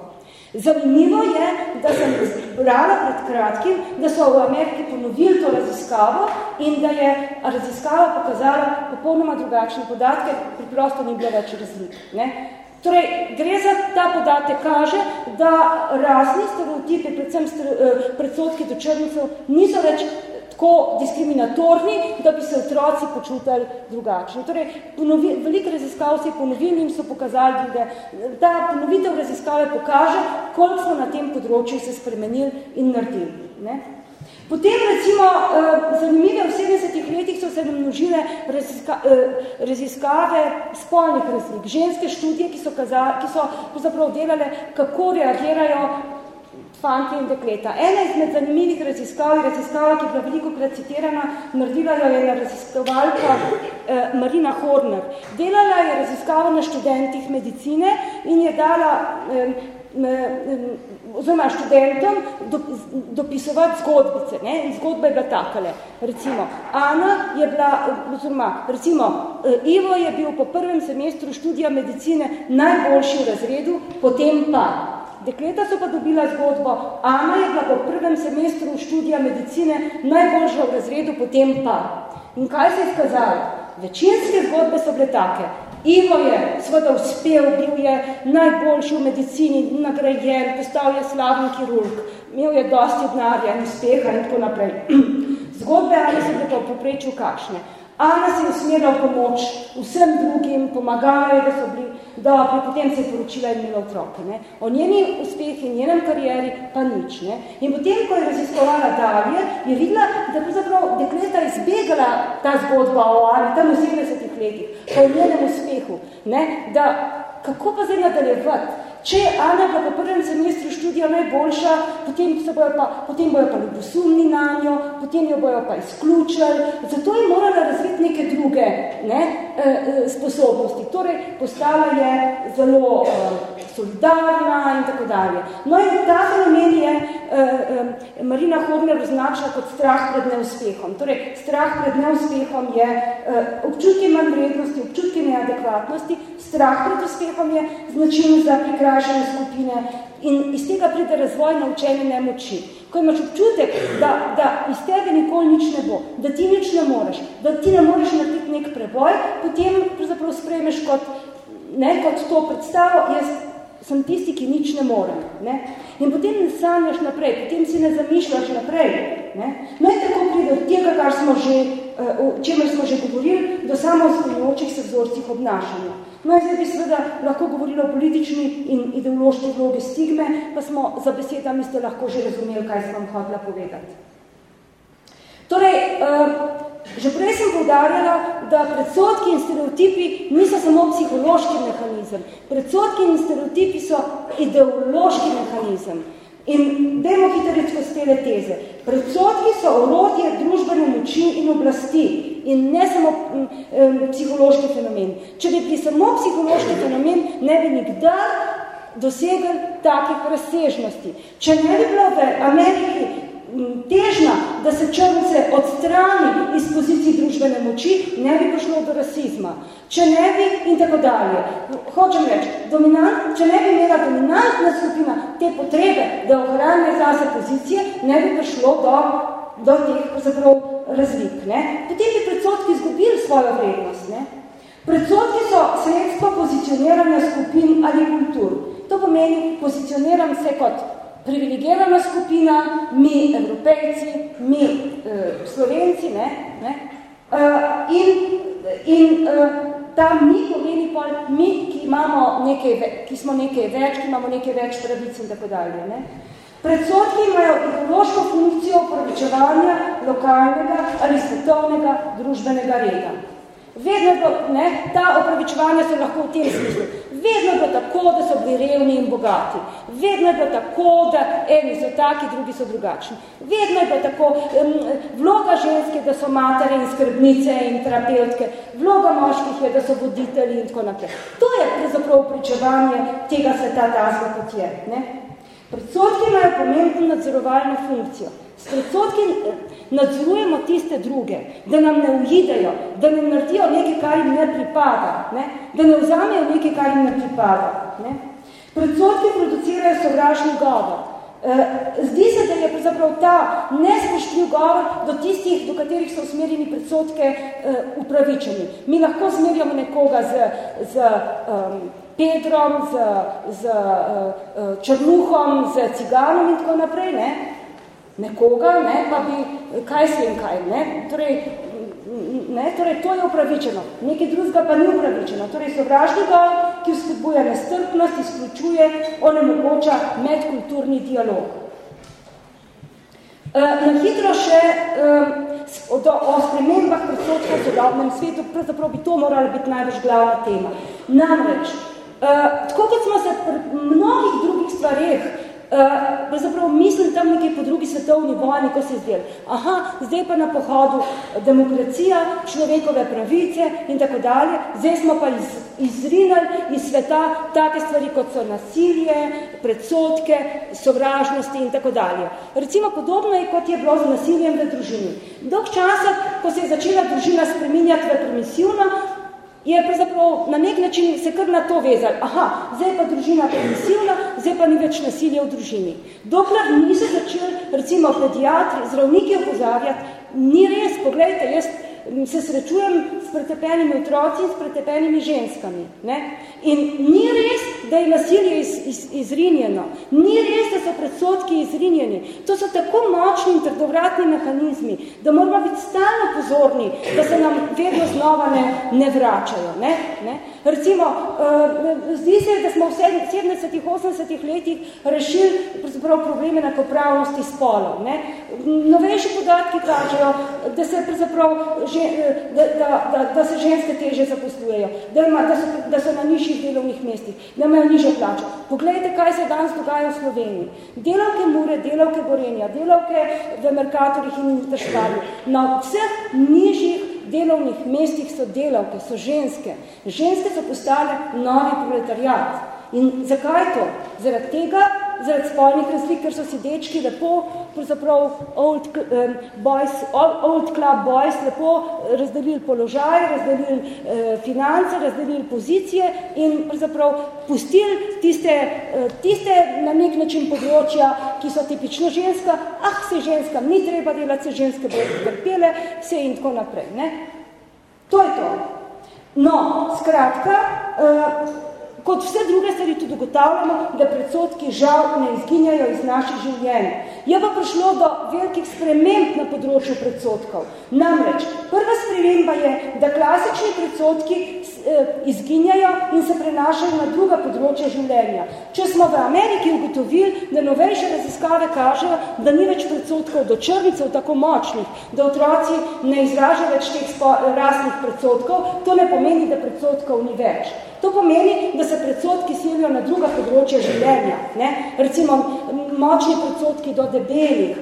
[SPEAKER 4] Zanimivo je, da sem brala pred kratkim, da so v Ameriki ponovili to raziskavo in da je raziskava pokazala popolnoma drugačne podatke, priprosto ni bilo več razlik. Ne? Torej, gre za ta podatek kaže, da razni stereotipi, predvsem predsodki do črncev, niso več tako diskriminatorni, da bi se otroci počutili drugačni. Torej, ponovi, veliko raziskav se je ponovili in so pokazali druge. Ta ponovitev raziskave pokaže, koliko smo na tem področju se spremenili in naredili. Ne? Potem recimo eh, zanimive v 70-ih letih so se namnožile raziska, eh, raziskave spolnih razlik, ženske študije, ki so, kazali, ki so delale, kako reagirajo fanti in dekleta. Ena izmed zanimivih raziskav je raziskava, ki je bila veliko krat citirana, naredila jo je raziskovalka eh, Marina Horner. Delala je raziskavo na študentih medicine in je dala eh, oziroma študentom dopisovati zgodbice. Ne? In zgodba je bila takale. Recimo, Ana je bila, oziroma, recimo, eh, Ivo je bil po prvem semestru študija medicine najboljši v razredu, potem pa Dekleta so pa dobila zgodbo, Ana je bila po prvem semestru študija medicine najboljša v razredu, potem pa. In kaj se je skazalo? Večinske zgodbe so bile take. Ivo je seveda uspel, bil je najboljši v medicini, nagrajen, postal je slaven kirurg, imel je dosti denarja in uspeha in tako naprej. Zgodbe ali so bile pa v poprečju kakšne. Ana se je usmerila v pomoč vsem drugim, pomagala je, da so bili dobri, potem se je poročila in imela otroke. Ne? O njeni uspehi njenem karieri pa nič. Ne? In potem, ko je raziskovala dalje, je videla, da pravzaprav dekleta izbegala ta zgodba o Ani, tam v 70 letih, po njenem uspehu. Ne? Da, kako pa zdaj nadaljevati? Če je Ana bila po prvem semestru študija najboljša, potem, se bojo pa, potem bojo pa ljubosumni na njo, potem jo bojo pa izključili, zato je morala razviti neke druge ne, e, e, sposobnosti. Torej, postala je zelo e, solidarna in tako dalje. No in ta fenomen je e, e, Marina Horner označila kot strah pred neuspehom. Torej, strah pred neuspehom je e, občutje manj vrednosti, občutje neadekvatnosti, strah pred uspehom je značilno za izobražene skupine in iz tega pride razvoj naučene nemoči. Ko imaš občutek, da, da iz tega nikoli nič ne bo, da ti nič ne moreš, da ti ne moreš narediti nek preboj, potem pravzaprav sprejmeš kot, ne, kot to predstavo, jaz sem tisti, ki nič ne morem. Ne? In potem ne sanjaš naprej, potem si ne zamišljaš naprej. Ne? In tako pride od tega, kar smo že, eh, o čemer smo že govorili, do samo se vzorcih obnašanja. No in zdaj bi seveda lahko govorili o politični in ideološki vlogi stigme, pa smo za besedami ste lahko že razumeli, kaj sem vam hodila povedati. Torej, uh, že prej sem povdarjala, da predsodki in stereotipi niso samo psihološki mehanizem. Predsodki in stereotipi so ideološki mehanizem. In dajmo hitro skozi te teze. Predsodki so orodje družbene moči in oblasti in ne samo um, psihološki fenomen. Če bi bili samo psihološki fenomen, ne bi nikdar dosegli takih razsežnosti. Če ne bi bilo v Ameriki težna, da se črnce odstrani iz pozicij družbene moči, ne bi prišlo do rasizma. Če ne bi in tako dalje. Hočem reči, dominant, če ne bi imela dominantna skupina te potrebe, da ohranje zase pozicije, ne bi prišlo do, do teh razlik. Ne? Potem bi predsotki izgubili svojo vrednost. Ne? Predsotki so sredstvo pozicioniranja skupin ali kultur. To pomeni, pozicioniram se kot privilegirana skupina, mi evropejci, mi uh, slovenci, ne, ne, uh, in, in uh, ta mi pomeni pa mi, ki, imamo nekaj, ki smo nekaj več, ki imamo nekaj več tradic in tako dalje. Ne. Predsodki imajo ideološko funkcijo upravičevanja lokalnega ali svetovnega družbenega reda. Vedno ne, ta opravičevanja so lahko v tem smislu. Vedno bilo tako, da so bili revni in bogati. Vedno bilo tako, da eni so taki, drugi so drugačni. Vedno je bilo tako, um, vloga ženske, da so matere in skrbnice in terapeutke, vloga moških je, da so voditelji in tako naprej. To je pravzaprav opravičevanje tega sveta tasga, kot je. Predsodki imajo pomembno nadzorovalno funkcijo. S predsodki nadzorujemo tiste druge, da nam ne ujidejo, da ne naredijo nekaj, kar jim ne pripada, ne? da ne vzamejo nekaj, kar jim ne pripada. Ne? Predsodki producirajo sovražni govor. Eh, zdi se, da je pravzaprav ta nespoštljiv govor do tistih, do katerih so usmerjeni predsodke eh, upravičeni. Mi lahko zmerjamo nekoga z, z um, Pedrom, z, z uh, Črnuhom, z Ciganom in tako naprej, ne? Nekoga, ne? pa bi, kaj se in kaj, ne? Torej, ne? torej, to je upravičeno, nekaj drugega pa ni upravičeno. Torej, sovražni gol, ki vzpodbuja nestrpnost, izključuje, onemogoča medkulturni dialog. Uh, na hitro še uh, o, o spremembah predsotka v sodobnem svetu, pravzaprav bi to morala biti največ glavna tema. Namreč, Uh, tako kot smo se pri mnogih drugih stvareh, uh, zapravo mislim tam nekaj po drugi svetovni vojni, ko se zdel, aha, zdaj pa na pohodu demokracija, človekove pravice in tako dalje, zdaj smo pa iz, izrinali iz sveta take stvari, kot so nasilje, predsotke, sovražnosti in tako dalje. Recimo podobno je, kot je bilo z nasiljem v družini. Dolg časa, ko se je začela družina spreminjati v permisivno, je pravzaprav na nek način se kar na to vezali. Aha, zdaj pa družina permisivna, zdaj pa ni več nasilja v družini. Dokler niso začeli, recimo pediatri, zdravniki opozarjati, ni res, pogledajte, jaz se srečujem s pretepenimi otroci in s pretepenimi ženskami. Ne? In ni res, da je nasilje iz, iz, izrinjeno. Ni res, da so predsotki izrinjeni. To so tako močni in trdovratni mehanizmi, da moramo biti stalno pozorni, da se nam vedno znova ne, ne vračajo. Ne? Ne? Recimo, uh, zdi se, da smo v 70-ih, 80-ih letih rešili probleme enakopravnosti spolov. Ne? Novejši podatki kažejo, da se že, da, da, da, da se ženske teže zaposlujejo, da, ima, da, so, da so na nižjih delovnih mestih, da imajo nižjo plačo. Poglejte, kaj se danes dogaja v Sloveniji. Delavke Mure, delavke Gorenja, delavke v Merkatorjih in Trškarju, na vseh nižjih delovnih mestih so delavke, so ženske. Ženske so postale novi proletariat. In zakaj to? Zaradi tega, zaradi spolnih razlik, ker so si dečki lepo, pravzaprav old, um, boys, old club boys, lepo razdelili položaj, razdelili uh, finance, razdelili pozicije in pravzaprav pustili tiste, uh, tiste na nek način področja, ki so tipično ženska, ah, se ženska ni treba delati, se ženske bodo trpele, vse in tako naprej. Ne? To je to. No, skratka, uh, Kot vse druge stvari tudi ugotavljamo, da predsotki žal ne izginjajo iz naših življenj. Je pa prišlo do velikih sprememb na področju predsotkov. Namreč, prva sprememba je, da klasični predsotki eh, izginjajo in se prenašajo na druga področja življenja. Če smo v Ameriki ugotovili, da novejše raziskave kažejo, da ni več predsotkov do črnicev tako močnih, da otroci ne izražajo več teh rasnih predsotkov, to ne pomeni, da predsotkov ni več. To pomeni, da se predsotki silijo na druga področja življenja. Ne? Recimo, močni predsotki do debelih,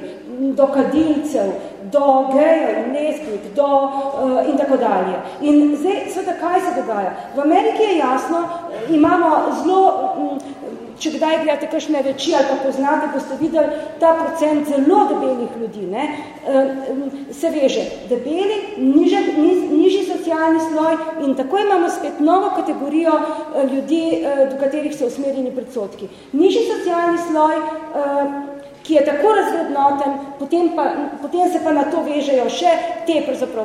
[SPEAKER 4] do kadilcev, do gejev in leskvik, do uh, in tako dalje. In zdaj, sveda, kaj se dogaja? V Ameriki je jasno, imamo zelo um, če kdaj gledate kakšne reči ali pa poznate, boste videli ta procent zelo debelih ljudi, ne, eh, se veže debeli, niže, niž, nižji socialni sloj in tako imamo spet novo kategorijo eh, ljudi, eh, do katerih so usmerjeni predsotki. Nižji socialni sloj, ki je tako razrednoten, potem, pa, potem se pa na to vežejo še te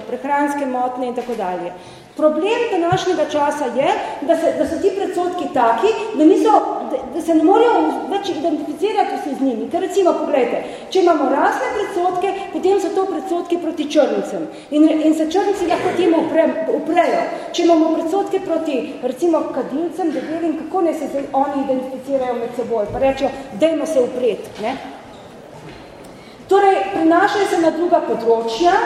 [SPEAKER 4] prehranske motne in tako dalje. Problem današnjega časa je, da, se, da so ti predsotki taki, da, niso, da, da se ne morajo več identificirati vsi z njimi. Ker recimo, pogledajte, če imamo rasne predsotke, potem so to predsotki proti črnicam. In, in se črnici lahko temu upre, uprejo. Če imamo predsotke proti, recimo, kadilcem, debelim, kako ne se zdaj oni identificirajo med seboj? Pa rečejo, dajmo se upreti. Ne? Torej, prinašajo se na druga področja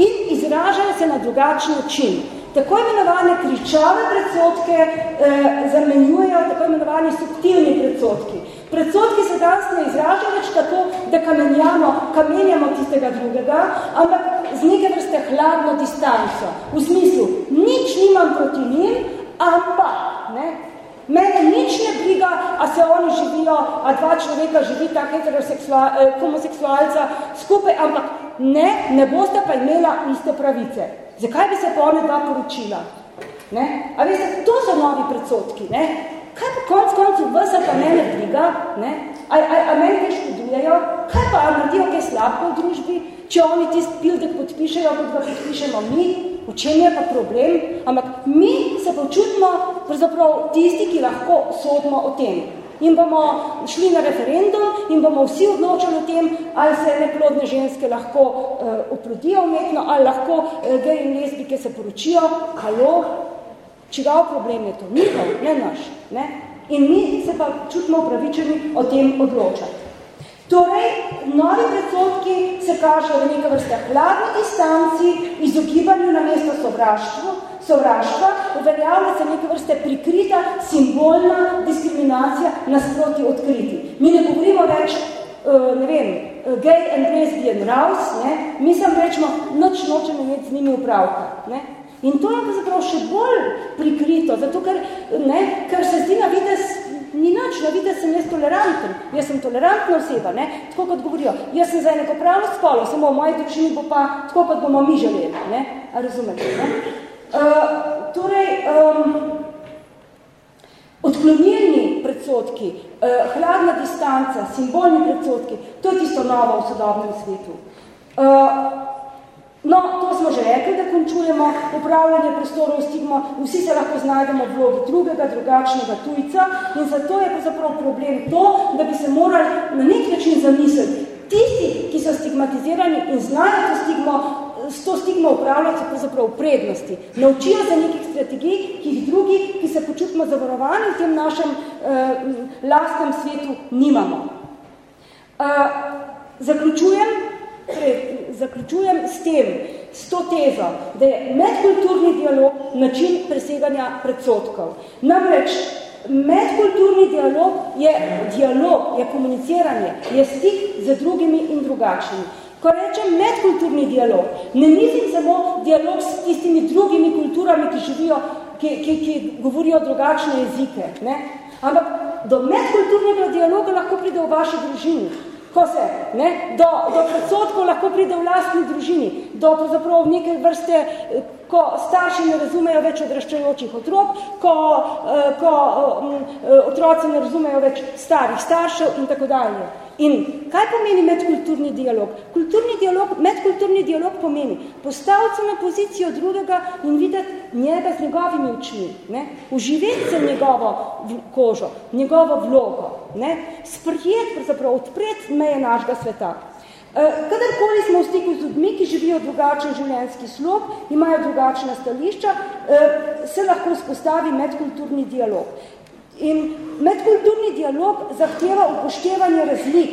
[SPEAKER 4] in izražajo se na drugačen način. Tako imenovane kričave predsotke eh, zamenjujejo tako imenovani subtilni predsotki. Predsotki se danes ne izražajo več tako, da kamenjamo, kamenjamo tistega drugega, ampak z neke vrste hladno distanco. V smislu, nič nimam proti njim, ampak, ne, Mene nič ne briga, a se oni živijo, a dva človeka živita eh, homoseksualca skupaj, ampak ne, ne boste pa imela iste pravice. Zakaj bi se pa one dva poročila? Ne? A veste, to so novi predsotki. Ne? Kaj pa konc koncu vse pa mene briga? Ne? A, a, a meni kaj škodujejo? Kaj pa naredijo kaj slabko v družbi, če oni tisti bildek podpišejo, kot ga podpišemo mi? V čem je pa problem? Ampak mi se počutimo pravzaprav tisti, ki lahko sodimo o tem. In bomo šli na referendum in bomo vsi odločili o tem, ali se neplodne ženske lahko uh, oplodijo umetno, ali lahko uh, gej in lesbike se poročijo. Halo, čigav problem je to? Njihov, ne naš. Ne? In mi se pa čutimo upravičeni o tem odločati. Torej, novi predsodki se kažejo v neke vrste hladni distanci, izogibanju na mesto sovraštvu, sovraštva, uveljavlja se neke vrste prikrita, simbolna diskriminacija nasproti odkriti. Mi ne govorimo več, uh, ne vem, gay and lesbian rouse, ne? mi sem rečemo, noč nočemo imeti z njimi upravka. Ne? In to je zapravo še bolj prikrito, zato ker, ne, ker se zdi na vides ni nič, na vides sem jaz toleranten, jaz sem tolerantna oseba, ne? tako kot govorijo, jaz sem za enakopravnost spolov, samo v moji družini bo pa tako, kot bomo mi želeli, ne? A razumete, ne? Uh, torej, um, odklonilni predsodki, uh, hladna distanca, simbolni predsodki, to je tisto novo v sodobnem svetu. Uh, No, to smo že rekli, da končujemo upravljanje prostorov stigmo, vsi se lahko znajdemo v vlogi drugega, drugačnega tujca in zato je pravzaprav problem to, da bi se morali na nek način zamisliti. Tisti, ki so stigmatizirani in znajo to stigmo, s to stigmo upravljati, pravzaprav v prednosti. Naučijo se nekih strategij, ki jih drugi, ki se počutimo zavarovani v tem našem eh, lastnem svetu, nimamo. Eh, zaključujem, Torej, zaključujem s tem, s to tezo, da je medkulturni dialog način preseganja predsotkov. Namreč, medkulturni dialog je dialog, je komuniciranje, je stik z drugimi in drugačnimi. Ko rečem medkulturni dialog, ne mislim samo dialog s tistimi drugimi kulturami, ki živijo, ki, ki, ki govorijo drugačne jezike, ne? ampak do medkulturnega dialoga lahko pride v vaši družini ko se ne, do, do predsotkov lahko pride v lastni družini, do pravzaprav neke vrste, ko starši ne razumejo več odraščajočih otrok, ko, eh, ko eh, otroci ne razumejo več starih staršev in tako dalje. In kaj pomeni medkulturni dialog? Kulturni dialog, medkulturni dialog pomeni postaviti se na pozicijo drugega in videti njega z njegovimi očmi, ne? uživeti se njegovo kožo, njegovo vlogo, ne? sprijeti, pravzaprav odpreti meje našega sveta. Eh, kadarkoli smo v stiku z ljudmi, ki živijo drugačen življenjski slog, imajo drugačna stališča, eh, se lahko spostavi medkulturni dialog. In medkulturni dialog zahteva upoštevanje razlik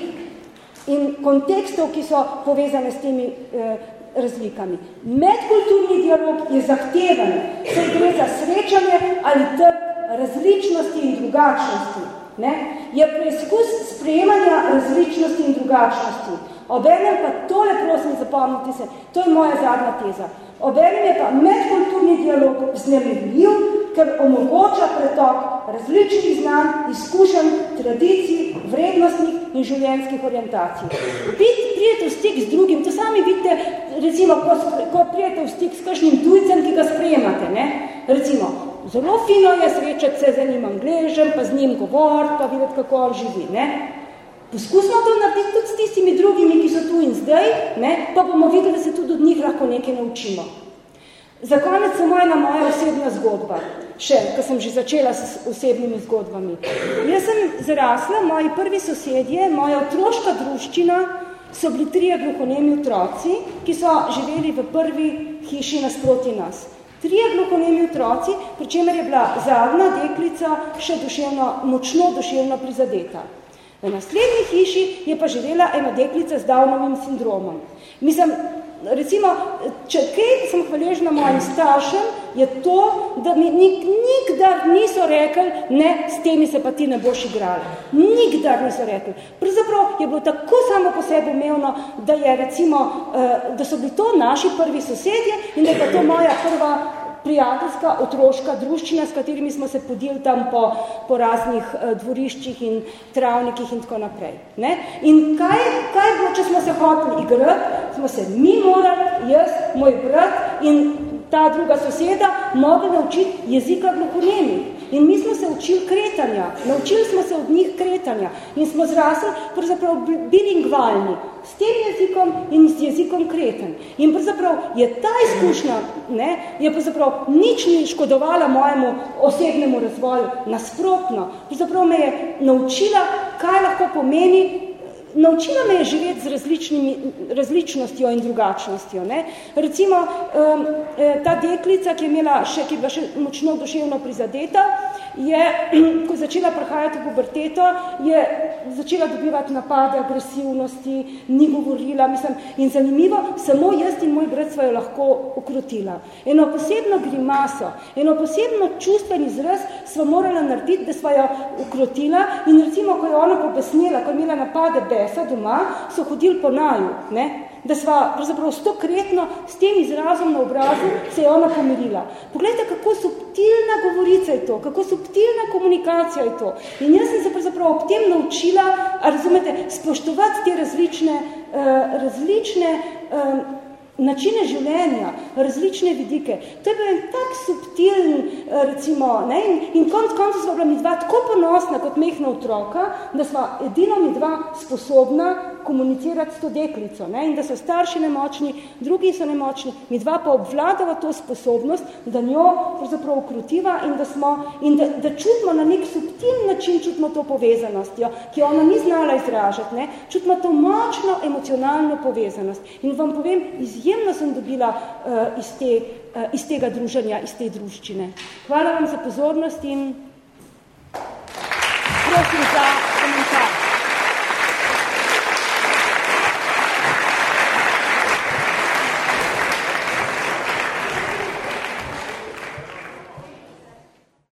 [SPEAKER 4] in kontekstov, ki so povezane s temi eh, razlikami. Medkulturni dialog je zahteven, se gre za srečanje ali trg različnosti in drugačnosti. Ne? Je preizkus sprejemanja različnosti in drugačnosti. Obenem pa tole, prosim, zapomnite se, to je moja zadnja teza. Obenem je pa medkulturni dialog vznemirljiv, ker omogoča pretok različnih znanj, izkušenj, tradicij, vrednostnih in življenjskih orientacij. Bit, prijete v stik z drugim, to sami vidite, recimo, ko, ko prijete v stik s kakšnim tujcem, ki ga sprejemate, ne? recimo, zelo fino je srečati se z enim angležem, pa z njim govoriti, pa videti, kako on živi. Ne? Poskusimo to narediti tudi s tistimi drugimi, ki so tu in zdaj, ne? pa bomo videli, da se tudi od njih lahko nekaj naučimo. Za konec samo ena moja osebna zgodba, še, ko sem že začela s osebnimi zgodbami. Jaz sem zrasla, moji prvi sosedje, moja otroška druščina, so bili trije gluhonemi otroci, ki so živeli v prvi hiši nasproti nas. Trije gluhonemi otroci, pri čemer je bila zadnja deklica še duševno, močno duševno prizadeta. V naslednji hiši je pa živela ena deklica z Downovim sindromom. Mislim, recimo, če kaj sem hvaležna mojim staršem, je to, da mi nik, nikdar niso rekli, ne, s temi se pa ti ne boš igrali. Nikdar niso rekli. Pravzaprav je bilo tako samo po sebi umevno, da je recimo, eh, da so bili to naši prvi sosedje in da je pa to moja prva prijateljska, otroška druščina, s katerimi smo se podili tam po, po raznih uh, dvoriščih in travnikih in tako naprej. Ne? In kaj, kaj bo, če smo se hoteli igrati, smo se mi morali, jaz, moj brat in ta druga soseda, mogli naučiti jezika gluhonemi. In mi smo se učili kretanja, naučili smo se od njih kretanja in smo zrasli pravzaprav bilingvalni, s tem jezikom in s jezikom kreten. In pravzaprav je ta izkušnja, ne, je pravzaprav nič ni škodovala mojemu osebnemu razvoju, nasprotno. Pravzaprav me je naučila, kaj lahko pomeni naučila me je živeti z različnimi, različnostjo in drugačnostjo. Ne? Recimo, um, ta deklica, ki je imela še, ki je bila še močno duševno prizadeta, je, ko je začela prihajati v puberteto, je začela dobivati napade, agresivnosti, ni govorila, mislim, in zanimivo, samo jaz in moj brat sva jo lahko ukrotila. Eno posebno grimaso, eno posebno čustven izraz sva morala narediti, da sva jo ukrotila in recimo, ko je ona pobesnila, ko je imela napade besa doma, so hodili po naju, ne? da sva pravzaprav stokretno s tem izrazom na obrazu se je ona pomirila. Poglejte, kako subtilna govorica je to, kako subtilna komunikacija je to. In jaz sem se pravzaprav ob tem naučila, a razumete, spoštovati te različne, uh, različne uh, načine življenja, različne vidike. To je bil tak subtilen, eh, recimo, ne, in, in konc koncu sva bila mi dva tako ponosna kot mehna otroka, da sva edino mi dva sposobna komunicirati s to deklico ne, in da so starši nemočni, drugi so nemočni, mi dva pa obvladava to sposobnost, da njo pravzaprav ukrutiva in da smo, in da, da čutimo na nek subtiln način, čutimo to povezanostjo, ki ona ni znala izražati, ne, čutimo to močno emocionalno povezanost. In vam povem, izjemno sem dobila uh, iz, te, uh, iz tega druženja, iz te druščine. Hvala vam za pozornost in prosim za